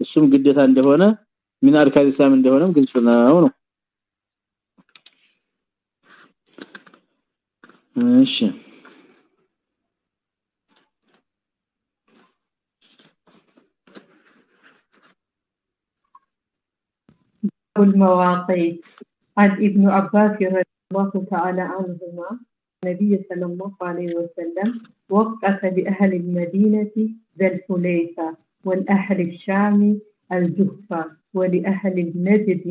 [SPEAKER 1] እሱም ግዴታ እንደሆነ ምን እስላም እንደሆነም ግልጽ ነው ነው። እሺ
[SPEAKER 5] المواقيت. عن ابن عباس رضي الله تعالى عنهما النبي صلى الله عليه وسلم وقت لأهل المدينة ذا الحليفة والأهل الشام الجهفة ولأهل النجد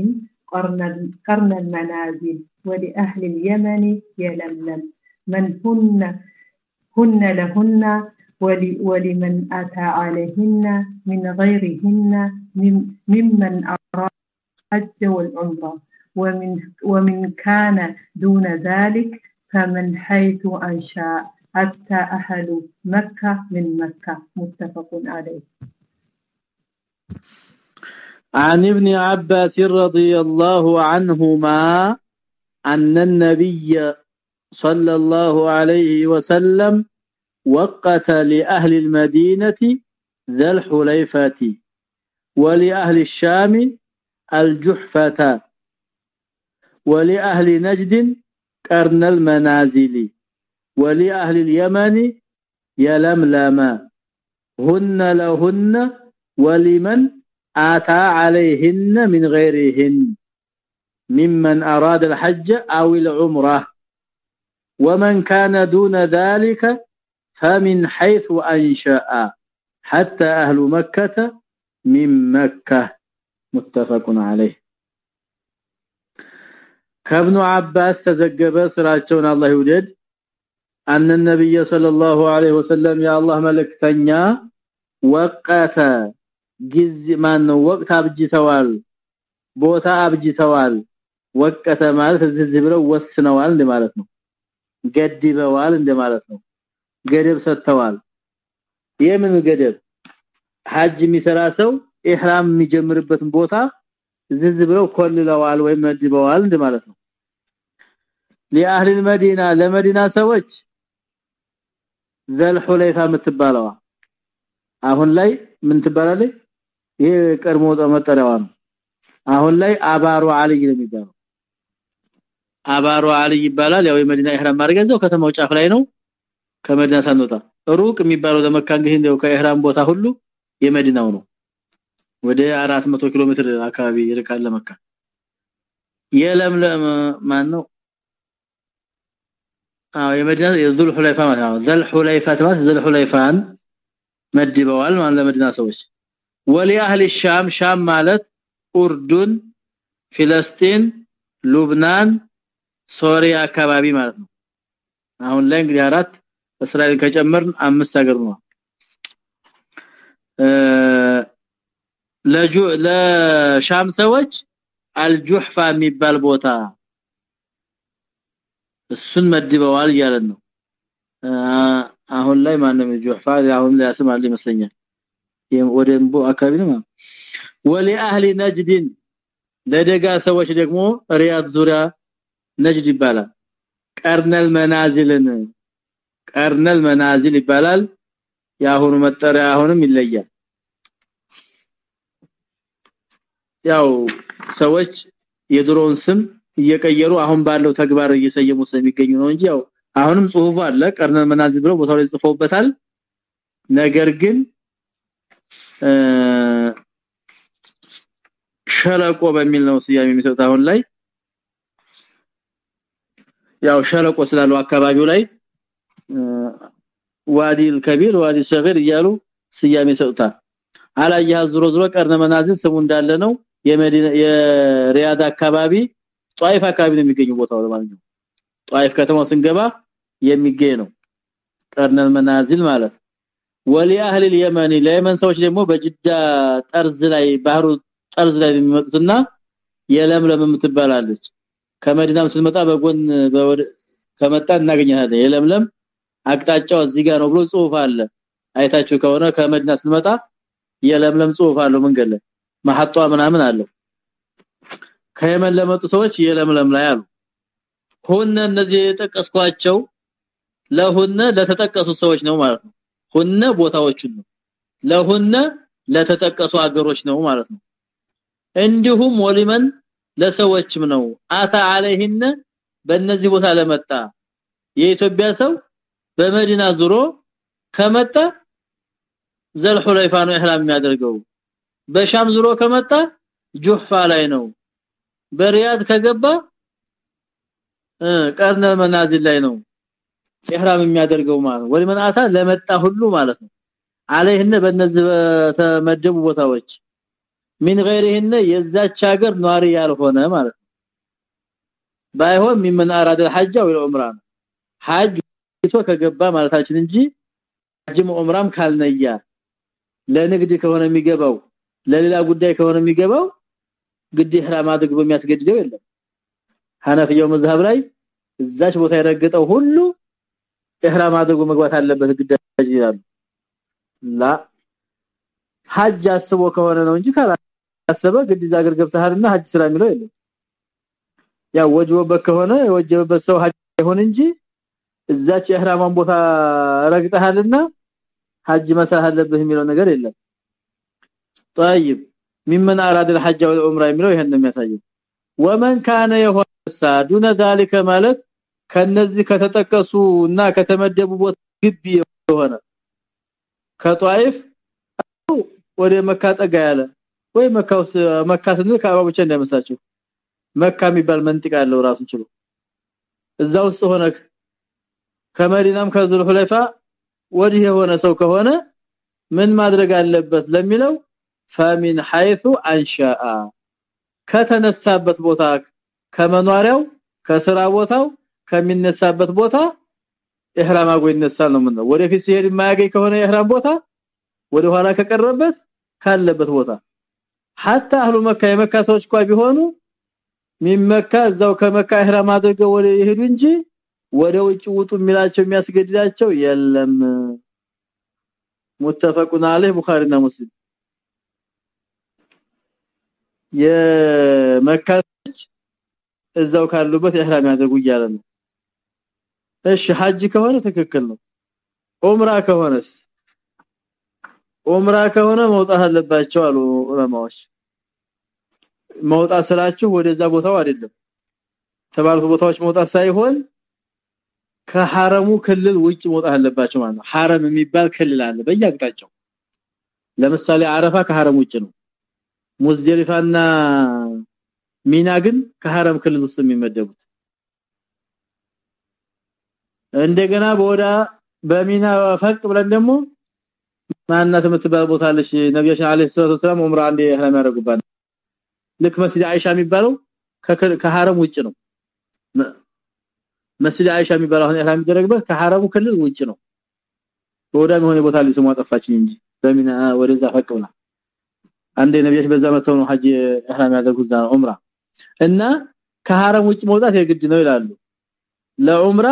[SPEAKER 5] قرن قرن المنازل ولأهل اليمن يلملم. من هن هن لهن ولمن أتى عليهن من غيرهن ممن الحج والعمرة. ومن ومن كان دون ذلك فمن حيث أنشاء حتى أهل مكة من مكة. متفق عليه.
[SPEAKER 1] عن ابن عباس رضي الله عنهما أن النبي صلى الله عليه وسلم وقت لأهل المدينة ذا الحليفة ولأهل الشام الجحفة. ولأهل نجد قرن المنازل. ولأهل اليمن يلملم. هن لهن ولمن آتى عليهن من غيرهن. ممن أراد الحج أو العمرة. ومن كان دون ذلك فمن حيث أنشأ. حتى أهل مكة من مكة. متفق عليه ከብኑ አባስ ተዘገበ ስራቸውን አላህ ይውደድ አን ነብይ ሰለላሁ ዐለይሂ ወሰለም የአላህ መልእክተኛ ወቀተ ጊዜ ማን ነው ወቅት አብጅተዋል ቦታ አብጅተዋል ወቀተ ማለት እዚህ ብለው ወስነዋል እንደማለት ነው ገድበዋል እንደማለት ነው ገደብ ሰጥተዋል የምን ገደብ ሐጅ የሚሰራ ሰው ኢህራም የሚጀምርበትን ቦታ ዝዝ ብለው ኮልለዋል ወይም መድበዋል እንደማለት ነው ለአህል المدينه ለመዲና ሰዎች ዘል ሁለይፋ የምትባለዋ አሁን ላይ ምን ትባላለች ይሄ ቀድሞ መጠሪያዋ ነው አሁን ላይ አባሩ አልይ ነው የሚባለው አባሩ አልይ ይባላል ያው የመዲና ኢህራም ማድረግ እዛው ከተማው ጫፍ ላይ ነው ከመዲና ሳንወጣ ሩቅ የሚባለው ለመካ እንግዲህ እንደው ከኢህራም ቦታ ሁሉ የመዲናው ነው ወደ 400 ኪሎ ሜትር አካባቢ ይርቃል ለመካ። የለምለም ማን ነው አዎ የመዲና የዙል ሁለይፋ ማለት ነው። ዘል ሁለይፋ ማለት ዘል ሁለይፋን መድበዋል ማለት ለመዲና ሰዎች። ወሊ አህሊ ሻም ሻም ማለት ኡርዱን ፍልስጤን ሉብናን ሶሪያ አካባቢ ማለት ነው። አሁን ላይ እንግዲህ አራት እስራኤልን ከጨመርን አምስት ሀገር ነው ለሻም ሰዎች አልጁህፋ የሚባል ቦታ እሱን መድበዋል እያለን ነው። አሁን ላይ ማንም ጁህፋ አሁን ላይ ያስማል ይመስለኛል። ወደንቦ አካባቢ ነው ወሊ አህሊ ነጅድን ለደጋ ሰዎች ደግሞ ሪያድ ዙሪያ ነጅድ ይባላል። ቀርነል መናዚልን ቀርነል መናዚል ይባላል። ያሁኑ መጠሪያ አሁንም ይለያል ያው ሰዎች የድሮውን ስም እየቀየሩ አሁን ባለው ተግባር እየሰየሙ ስለሚገኙ ነው እንጂ ያው አሁንም ጽሁፉ አለ ቀርነ መናዚ ብለው ቦታው ላይ ጽፈውበታል። ነገር ግን ሸለቆ በሚል ነው ስያሜ የሚሰጡት አሁን ላይ። ያው ሸለቆ ስላለው አካባቢው ላይ ዋዲል ከቢር ዋዲ ሰገር እያሉ ስያሜ ይሰጡታል። አላያ ዝሮ ዝሮ ቀርነ መናዝል ስሙ እንዳለ ነው። የሪያድ አካባቢ ጧይፍ አካባቢ ነው የሚገኘው ቦታው ለማለት ነው ጧይፍ ከተማው ስንገባ የሚገኝ ነው ቀርነ መናዝል ማለት ወሊ አህሊ اليمن ለየመን ሰዎች ደግሞ በጅዳ ጠርዝ ላይ ባህሩ ጠርዝ ላይ የሚመጡትና የለምለም የምትባላለች ከመዲናም ስንመጣ በጎን ከመጣ እናገኛለን የለምለም አቅጣጫው እዚህ ጋር ነው ብሎ ጽሁፍ አለ አይታችሁ ከሆነ ከመዲና ስንመጣ የለምለም ጽሁፍ አለው መንገድ ላይ ማሐጧ ምናምን አለው ከየመን ለመጡ ሰዎች የለምለም ላይ አሉ። ሆነ እነዚህ የጠቀስኳቸው ለሆነ ለተጠቀሱ ሰዎች ነው ማለት ነው። ሆነ ቦታዎቹን ነው። ለሆነ ለተጠቀሱ አገሮች ነው ማለት ነው። እንዲሁም ወሊመን ለሰዎችም ነው። አታ አለህነ በእነዚህ ቦታ ለመጣ። የኢትዮጵያ ሰው በመዲና ዙሮ ከመጣ ዘልሁለይፋ ነው ኢህራም የሚያደርገው በሻም ዙሮ ከመጣ ጁህፋ ላይ ነው በሪያድ ከገባ ቀርነ መናዚል ላይ ነው ኢህራም የሚያደርገው ማለት ነው ወሊመን አታ ለመጣ ሁሉ ማለት ነው አለይህነ በእነዚህ በተመደቡ ቦታዎች ምን غيرهن የዛች ሀገር ኗሪ ያልሆነ ማለት ነው ባይሆን ምን አራደ ሐጅ ወይ ዑምራ ሐጅ ቶ ከገባ ማለታችን እንጂ ሐጅም ዑምራም ካልነያ ለንግድ ከሆነ የሚገባው ለሌላ ጉዳይ ከሆነ የሚገባው ግድ ኢህራም አድርጎ የሚያስገድደው የለም። ሐነፊያው መዝሐብ ላይ እዛች ቦታ የረገጠው ሁሉ ኢህራም አድርጎ መግባት አለበት ግዳጅ ይላሉ። ላ ሐጅ አስቦ ከሆነ ነው እንጂ ካላሰበ ግድ እዛ ሀገር ገብተሃልና ሐጅ ስራ የሚለው የለም። ያው ወጅበበት ከሆነ የወጀበበት ሰው ሐጅ ይሆን እንጂ እዛች የኢህራማን ቦታ ረግጠሃልና ሐጅ መስራት አለብህ የሚለው ነገር የለም طيب ممن اراد الحج والعمره የሚለው ይሄን ነው የሚያሳየው ወመን ካነ የሆነሳ ዱነ ذلك ማለት ከነዚህ ከተጠቀሱና ከተመደቡ ቦታ ግቢ የሆነ ከጧይፍ ወደ መካ ጠጋ ያለ ወይ መካውስ መካ ስንል ከአባ ብቻ እንዳይመስላችሁ መካ የሚባል መንጥቅ ያለው ራሱን ችሎ እዛ ውስጥ ሆነ ከመዲናም ከዙል ሁለፋ ወዲህ የሆነ ሰው ከሆነ ምን ማድረግ አለበት ለሚለው فمن حيث انشاء ከተነሳበት ቦታ ከመኗሪያው ከስራ ቦታው ከሚነሳበት ቦታ ኢህራም አጎ ይነሳል ነው ምንድነው ወደፊት ሲሄድ የማያገኝ ከሆነ ኢህራም ቦታ ወደ ኋላ ከቀረበት ካለበት ቦታ hatta አህሉ መካ የመካ ሰዎች እንኳን ቢሆኑ ሚመካ እዛው ከመካ ኢህራም አድርገው ወደ ይሄዱ እንጂ ወደ ውጭ ውጡ የሚላቸው የሚያስገድዳቸው የለም متفقون عليه ቡኻሪና ሙስሊም የመካ እዛው ካሉበት ኢህራም ያደርጉ ይያለ ነው። እሺ ሐጅ ከሆነ ትክክል ነው። ዑምራ ከሆነስ? ዑምራ ከሆነ መውጣት አለባቸው አሉ ዑለማዎች። መውጣት ስላችሁ ወደዛ ቦታው አይደለም። ተባሉት ቦታዎች መውጣት ሳይሆን ከሐረሙ ክልል ውጭ መውጣት አለባቸው ማለት ነው። ሐረም የሚባል ክልል አለ በየአቅጣጫው። ለምሳሌ አረፋ ከሐረም ውጭ ነው ሙዝደሊፋና ሚና ግን ከሐረም ክልል ውስጥ የሚመደቡት። እንደገና በወዳ በሚና ፈቅ ብለን ደግሞ ማናት የምትባል ቦታ አለሽ ነብያችን አለይሂ ሰላም ዑምራ አንዴ ህራም ያደርጉባት። ልክ መስጊድ አይሻ የሚባለው ከሐረም ውጭ ነው። መስጊድ አይሻ የሚባለው አሁን ኢህራም የሚደረግበት ከሐረሙ ክልል ውጭ ነው። ወዳም የሆነ ቦታ ላይ ስሟ ጠፋችኝ እንጂ በሚና ወደዛ ፈቅብላ አንድ ነብያች በዛ መተው ነው ሐጅ ኢህራም ያደረጉት ዛ ዑምራ። እና ከሐረም ውጭ መውጣት የግድ ነው ይላሉ። ለዑምራ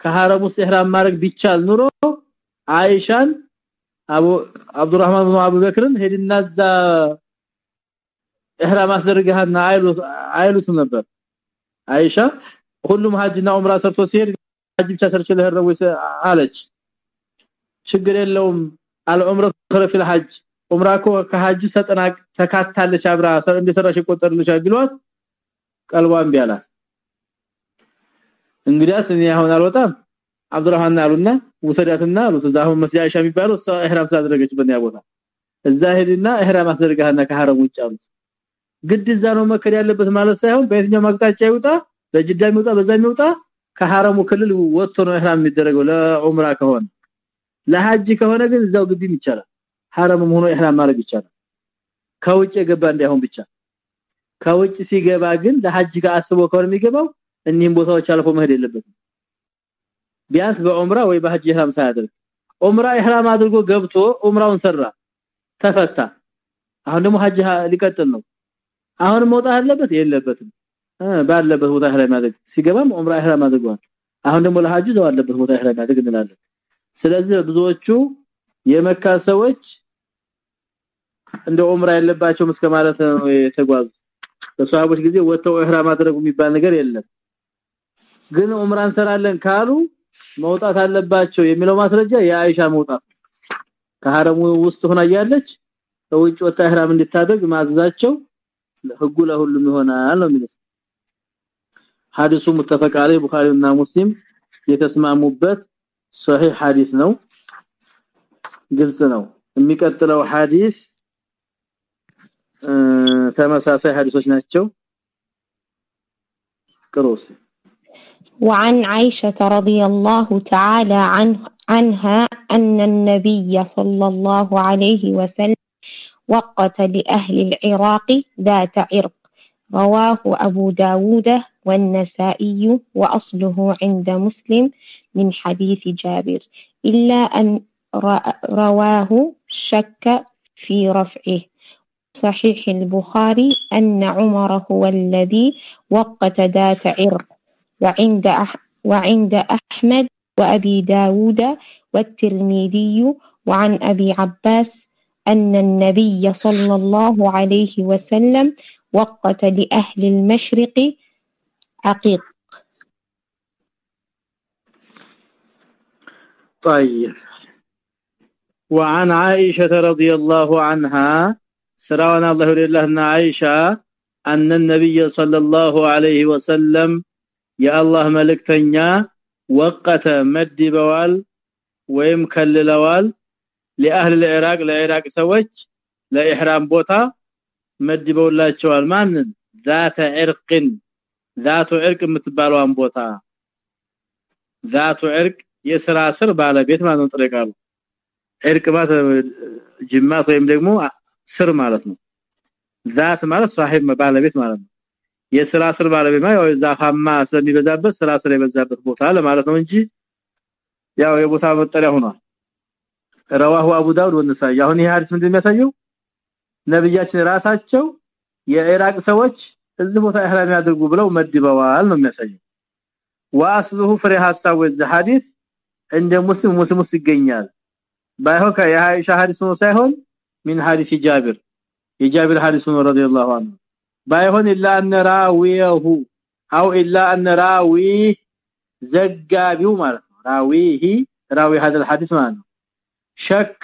[SPEAKER 1] ከሐረም ውስጥ ኢህራም ማድረግ ቢቻል ኑሮ አይሻን አቡ አብዱራህማን ኢብኑ አቡበክርን ሄድና ዛ ኢህራም አስደርገሃና አይሉት አይሉትም ነበር። አይሻ ሁሉም ሐጅና ዑምራ ሰርቶ ሲሄድ ሐጅ ብቻ ሰርቼ ለህረው አለች? ችግር የለውም። አልዑምራ ተረፍ ለሐጅ ዑምራ ኮ ከሐጅ ተጠናቅ ተካታለች አብራ እንደሰራሽ ይቆጠርልሻል ቢሏት ቀልቧን ቢያላት። እንግዲያስ እኔ አሁን አልወጣም። አብዱራህማን አሉና ወሰዳትና አሉት። እዛ አሁን መስጂድ አይሻ የሚባለው እሷ ኢህራም ሳደረገች በእኛ ቦታ። እዛ ሄድና ኢህራም አስደርጋና ከሐረም ውጭ አሉት። ግድ እዛ ነው መከር ያለበት ማለት ሳይሆን በየትኛው አቅጣጫ ይውጣ በጅዳ ይውጣ በዛ ይውጣ ከሐረሙ ክልል ወጥቶ ነው ኢህራም የሚደረገው ለዑምራ ከሆነ። ለሐጅ ከሆነ ግን እዛው ግቢም ይቻላል ሐረምም ሆኖ ኢህራም ማድረግ ይቻላል። ከውጭ የገባ እንዳይሆን ብቻ። ከውጭ ሲገባ ግን ለሐጅ ጋር አስቦ ከሆነ የሚገባው እኒህም ቦታዎች አልፎ መሄድ የለበትም። ቢያንስ በዑምራ ወይ በሐጅ ኢህራም ሳያደርግ። ዑምራ ኢህራም አድርጎ ገብቶ ዑምራውን ሰራ ተፈታ። አሁን ደግሞ ሐጅ ሊቀጥል ነው። አሁን መውጣት አለበት? የለበትም። ባለበት ቦታ ኢህራም ማድረግ ሲገባም ዑምራ ኢህራም አድርጓል አሁን ደግሞ ለሐጅ ዘው አለበት ቦታ ኢህራም ማድረግ እንላለን። ስለዚህ ብዙዎቹ የመካ ሰዎች እንደ ዑምራ ያለባቸው እስከ ማለት ነው የተጓዙ በሷሃቦች ጊዜ ወጥተው ኢህራም አድርጉ የሚባል ነገር የለም። ግን ዑምራ እንሰራለን ካሉ መውጣት አለባቸው የሚለው ማስረጃ የአይሻ መውጣት ከሐረሙ ውስጥ ሆና ያለች በውጭ ወጣ ኢህራም እንድታደርግ ማዘዛቸው ህጉ ለሁሉም ይሆናል ነው የሚለው ሐዲሱ ሙተፈቅ አለይ ቡኻሪና ሙስሊም የተስማሙበት ሶሂህ ሐዲስ ነው ግልጽ ነው የሚቀጥለው ሐዲስ ተመሳሳይ ሐዲሶች ናቸው ቅሮስ
[SPEAKER 6] وعن عائشة رضي الله تعالى عنه عنها أن النبي صلى الله عليه وسلم وقت لأهل العراق ذات عرق رواه أبو داود والنسائي وأصله عند مسلم من حديث جابر إلا أن رواه شك في رفعه. صحيح البخاري أن عمر هو الذي وقت ذات عرق. وعند وعند أحمد وأبي داود والترمذي وعن أبي عباس أن النبي صلى الله عليه وسلم وقت لأهل المشرق عقيق.
[SPEAKER 1] طيب. وعن عائشة رضي الله عنها سرانا الله لله عائشة أن النبي صلى الله عليه وسلم يا الله ملكتنيا وقت مد بوال ويم كللوال لأهل العراق لعراق سوج لإحرام بوتا መድበውላቸዋል ማንን ذات عرق ذات عرق የምትባለውን ቦታ ذات عرق የስራ ስር ባለቤት ማለት ነው ጥሬቃሉ ዕርቅ ማለት ጅማት ወይም ደግሞ ስር ማለት ነው ذات ማለት صاحب ባለቤት ማለት ነው የስራ ስር ባለቤት ማለት ያው ዛፋማ ስለሚበዛበት ስራ ስር የበዛበት ቦታ ለማለት ነው እንጂ ያው የቦታ መጠሪያ ሆኗል رواه ابو داود والنسائي አሁን ይሄ ሐዲስ ምንድነው የሚያሳየው ነብያችን ራሳቸው የኢራቅ ሰዎች እዚህ ቦታ ኢህራም ያድርጉ ብለው መድበዋል ነው የሚያሳየው ዋስሉሁ ፍሬ ሐሳቡ እዚህ ሐዲስ እንደ ሙስሊም ሙስሊም ውስጥ ይገኛል ባይሆን ከአይሻ ሐዲስ ነው ሳይሆን من حديث جابر የጃቢር ሐዲስ ነው ረዲየላሁ ዐንሁ ባይሆን ኢላ አን ራዊሁ አው ኢላ አን ራዊ ዘጋቢው ማለት ነው ራዊሂ ራዊ هذا الحديث ማለት ነው ሸከ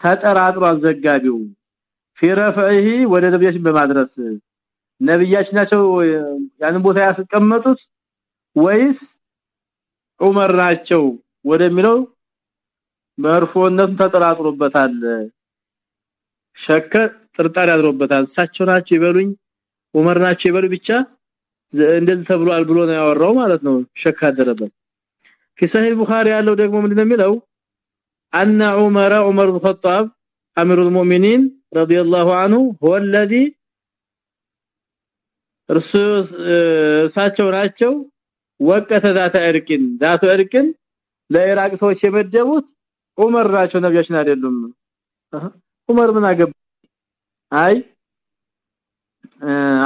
[SPEAKER 1] ተጠራጥሯል ዘጋቢው في رفعه ወደ ነብያችን በማድረስ ነብያችን ናቸው ያንን ቦታ ያስቀመጡት ወይስ ዑመር ናቸው ወደሚለው መርፎነቱን ተጠራጥሮበታል ሸከ ጥርጣሬ አድሮበታል እሳቸው ናቸው ይበሉኝ ዑመር ናቸው ይበሉ ብቻ እንደዚህ ተብሏል ብሎ ነው ያወራው ማለት ነው ሸካ አደረበት في صحيح البخاري ያለው ደግሞ ምንድነው የሚለው ان عمر عمر بن الخطاب امير المؤمنين رضي الله عنه هو الذي እርሳቸው ናቸው ወቀተ ذات እርቅን ذات እርቅን ለኢራቅ ሰዎች የመደቡት ዑመር ናቸው ነብያችን አይደሉም። ዑመር ምን አገባ? አይ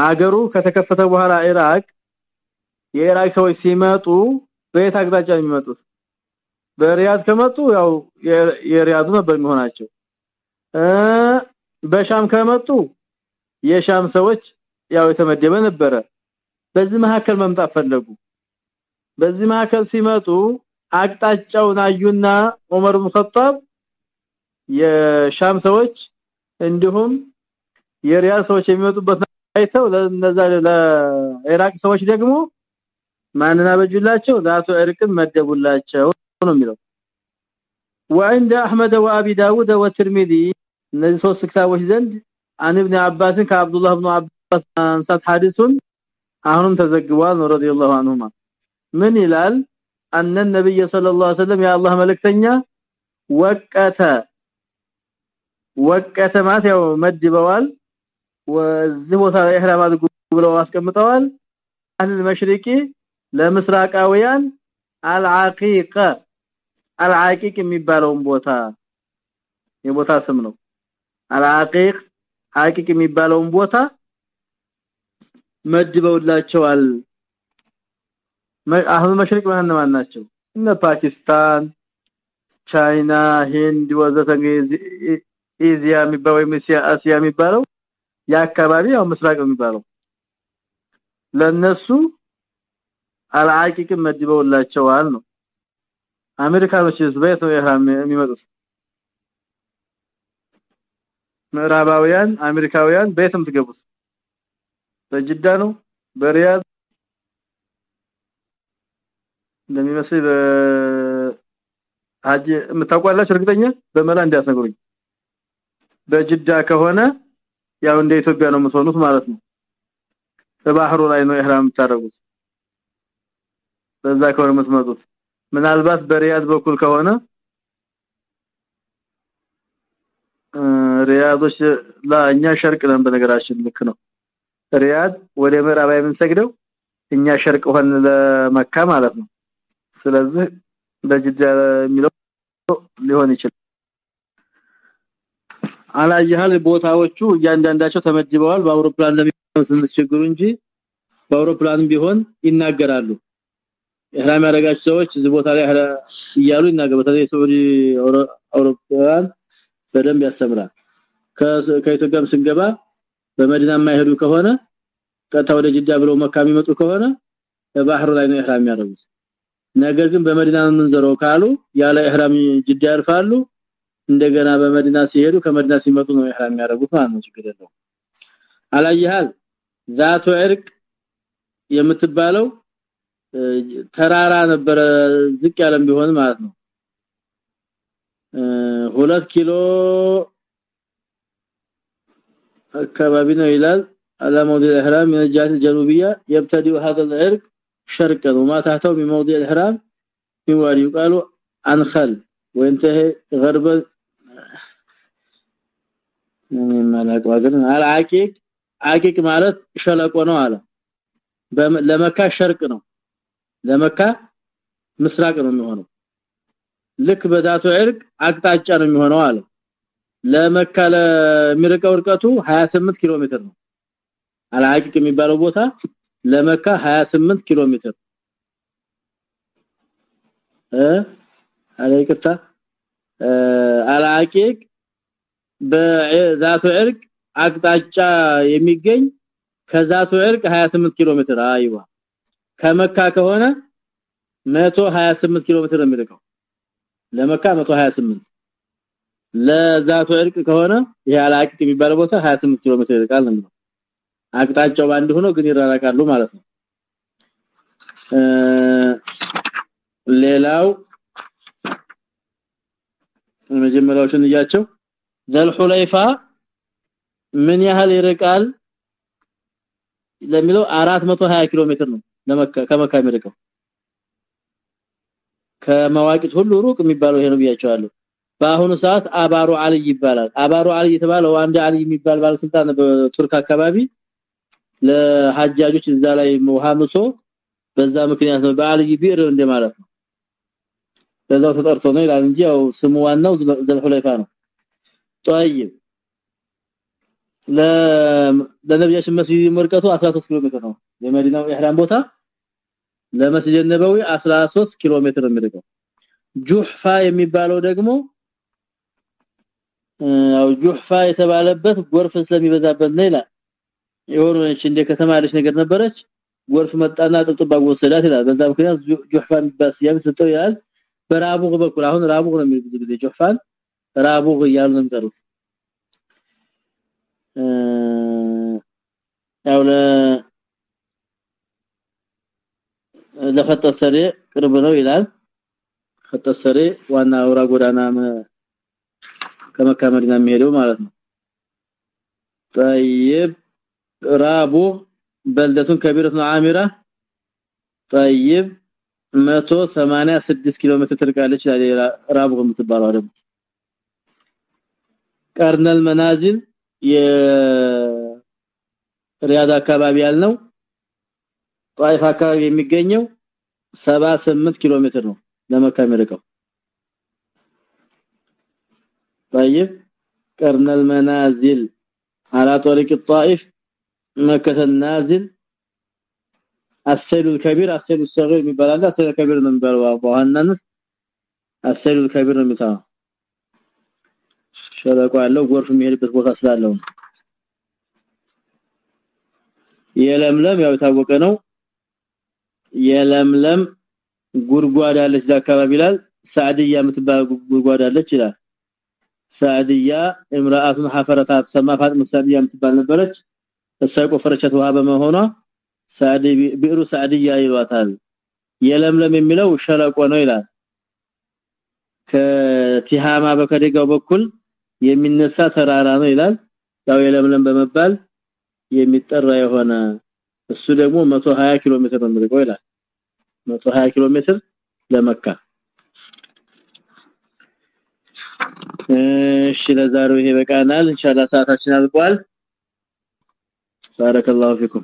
[SPEAKER 1] አገሩ ከተከፈተ በኋላ ኢራቅ የኢራቅ ሰዎች ሲመጡ በየት አቅጣጫ የሚመጡት? በሪያድ ከመጡ ያው የሪያዱ ነበር የሚሆናቸው። በሻም ከመጡ የሻም ሰዎች ያው የተመደበ ነበረ። በዚህ መካከል መምጣት ፈለጉ። በዚህ መካከል ሲመጡ አቅጣጫውን አዩና ዑመር ኢብኑ ኸጣብ የሻም ሰዎች እንዲሁም የሪያድ ሰዎች የሚመጡበት አይተው ለነዛ ለኢራቅ ሰዎች ደግሞ ማንና በጁላቸው ዛቱ እርቅን መደቡላቸው ነው የሚለው وعند احمد وابي داود والترمذي እነዚህ ሶስት ክታቦች ዘንድ አን ኢብኑ አባስ ከአብዱላህ ኢብኑ አባስ አንሳት ሐዲሱን አሁንም ተዘግቧል ረዲየላሁ ዐንሁማ ምን ይላል ነብይ ሰለላሁ ዐለይሂ ወሰለም የአላህ መልእክተኛ ወቀተ ወቀተ ማለት ያው መድበዋል። ወዚህ ቦታ ላይ ኢህራም አድርጉ ብለው አስቀምጠዋል። አህል መሽሪቂ ለምስራቃውያን አልዓቂቀ አልዓቂቅ የሚባለውን ቦታ። የቦታ ስም ነው። አልዓቂቅ አቂቅ የሚባለውን ቦታ መድበውላቸዋል አሁን መሽሪቅ ማን ማን ናቸው? እነ ፓኪስታን ቻይና ሂንድ ወዘተ ኢዚያ የሚባለው ወይም አሲያ የሚባለው የአካባቢ ያው ምስራቅ የሚባለው። ለነሱ አልዓቂቅ መድበውላቸዋል ነው። አሜሪካኖች በየት ነው የሚመጡት? ምዕራባውያን አሜሪካውያን በየትም ትገቡት በጅዳ ነው? በሪያድ እንደሚመስል በአጅ የምታውቋላችሁ እርግጠኛ በመላ እንዲያስነግሩኝ በጅዳ ከሆነ ያው እንደ ኢትዮጵያ ነው የምትሆኑት ማለት ነው። በባህሩ ላይ ነው ኢህራም የምታደርጉት። በዛ ከሆነ የምትመጡት። ምናልባት በሪያድ በኩል ከሆነ ሪያዶች ለኛ ሸርቅ ነን በነገራችን ልክ ነው። ሪያድ ወደ ምዕራብ የምንሰግደው እኛ ሸርቅ ሆነ ለመካ ማለት ነው ስለዚህ በጅዳ የሚለው ሊሆን ይችላል። አላየሃል? ቦታዎቹ እያንዳንዳቸው ተመድበዋል። በአውሮፕላን ለሚመስችግሩ እንጂ በአውሮፕላን ቢሆን ይናገራሉ። ኢህራም ያደረጋቸው ሰዎች እዚህ ቦታ ላይ እያሉ ይናገሩ። በተለይ የሳውዲ አውሮፕላን በደንብ ያስተምራል። ከኢትዮጵያም ስንገባ በመዲና የማይሄዱ ከሆነ ቀጥታ ወደ ጅዳ ብለው መካ የሚመጡ ከሆነ በባህሩ ላይ ነው ኢህራም ያደርጉት ነገር ግን በመዲና ምንዘረው ካሉ ያለ ኢህራም ጅዳ ያርፋሉ እንደገና በመዲና ሲሄዱ ከመዲና ሲመጡ ነው ኢህራም ያደርጉት ማለት ነው ችግር የለው አላየሃል ዛቱ እርቅ የምትባለው ተራራ ነበረ ዝቅ ያለም ቢሆን ማለት ነው ሁለት ኪሎ አካባቢ ነው ይላል على موضع الاحرام من الجهه الجنوبيه يبتدئ هذا العرق شرقا وما تحته من موضع الاحرام في وادي يقال انخل وينتهي غربا ማለት ወገን አልዓቂቅ አቂቅ ማለት ሸለቆ ነው አለ ለመካ ሸርቅ ነው ለመካ ምስራቅ ነው የሚሆነው ልክ በዛቱ ዕርቅ አቅጣጫ ነው የሚሆነው አለ ለመካ ለሚርቀው ርቀቱ 28 ኪሎ ሜትር ነው አልዓቂቅ የሚባለው ቦታ ለመካ 28 ኪሎ ሜትር። እ? አለይክታ አልዓቂቅ በዛቱ ዕርቅ አቅጣጫ የሚገኝ ከዛቱ ዕርቅ 28 ኪሎ ሜትር። አይዋ! ከመካ ከሆነ 128 ኪሎ ሜትር ነው የሚርቀው። ለመካ 128 ለዛቱ እርቅ ከሆነ ይሄ አላቂት የሚባለው ቦታ 28 ኪሎ ሜትር ይርቃል ነው አቅጣጫው አንድ ሆኖ ግን ይራራቃሉ ማለት ነው። ሌላው መጀመሪያዎችን እያቸው። ዘልሁለይፋ ምን ያህል ይርቃል ለሚለው 420 ኪሎ ሜትር ነው ለመካ ከመካ የሚርቀው። ከመዋቂት ሁሉ ሩቅ የሚባለው ይሄ ነው ብያቸዋለሁ። በአሁኑ ሰዓት አባሩ አልይ ይባላል። አባሩ አልይ የተባለው አንድ አልይ የሚባል ባለስልጣን በቱርክ አካባቢ ለሐጃጆች እዛ ላይ ውሃ ምሶ በዛ ምክንያት ነው በአልይ ቢር እንደማለት ነው በዛው ተጠርቶ ነው ይላል እንጂ ያው ስሙ ዋናው ዘልሁለይፋ ነው طيب ለነብያችን መስጊድ መርቀቱ 13 ኪሎ ሜትር ነው የመዲናው ኢህራም ቦታ ለመስጂድ ነበዊ 13 ኪሎ ሜትር የሚርቀው ጁህፋ የሚባለው ደግሞ ያው ጁህፋ የተባለበት ጎርፍ ስለሚበዛበት ነው ይላል የሆነች እንደ ከተማ ያለች ነገር ነበረች ጎርፍ መጣና ጥብጥባ ወሰዳት ይላል በዛ ምክንያት ጁህፋ የሚባል ስያሜ ሰጠው ይላል በራቡግ በኩል አሁን ራቡግ ነው የሚል ብዙ ጊዜ ጁህፋን ራቡግ እያሉ ነው የሚጠሩት ያው ለ ለፈተሰሪ ቅርብ ነው ይላል ፈተሰሪ ዋና አውራ ጎዳና ከመካ መዲና የሚሄደው ማለት ነው طيب رابو بلدة كبيرة عامرة طيب 186 ኪሎ ሜትር ትርቃለች ራቡ የምትባለው ደግሞ ቀርነል መናዚል የሪያድ አካባቢ ያልነው ጣይፍ አካባቢ የሚገኘው 78 ኪሎ ሜትር ነው ለመካ የሚርቀው طيب قرن المنازل على طريق الطائف مكة النازل السيل الكبير السيل الصغير የሚባላል السيل الكبير ነው የሚባለው በዋናነት السيل الكبير ነው የሚታው ሸለቆ ያለው ጎርፍ የሚሄድበት ቦታ ስላለው የለምለም ያው የታወቀ ነው የለምለም ጉርጓድ አለች እዛ አካባቢ ይላል ሳዕድያ የምትባል ጉርጓድ አለች ይላል ሳዕድያ امراه حفرتها تسمى فاطمه ሳዕድያ የምትባል ነበረች እሷ የቆፈረቻት ውሃ በመሆኗ ሳዕዲ ቢሩ ሳዕድያ ይሏታል። የለምለም የሚለው ሸለቆ ነው ይላል። ከቲሃማ በከደጋው በኩል የሚነሳ ተራራ ነው ይላል። ያው የለምለም በመባል የሚጠራ የሆነ እሱ ደግሞ 120 ኪሎ ሜትር ነው የሚርቀው ይላል። 120 ኪሎ ሜትር ለመካ። እሺ ለዛሬው ይሄ በቃናል ኢንሻአላህ ሰዓታችን አልቋል بارك الله فيكم.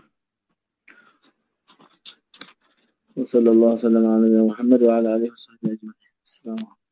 [SPEAKER 1] وصلى الله وسلم على نبينا محمد وعلى آله وصحبه أجمعين. السلام عليكم.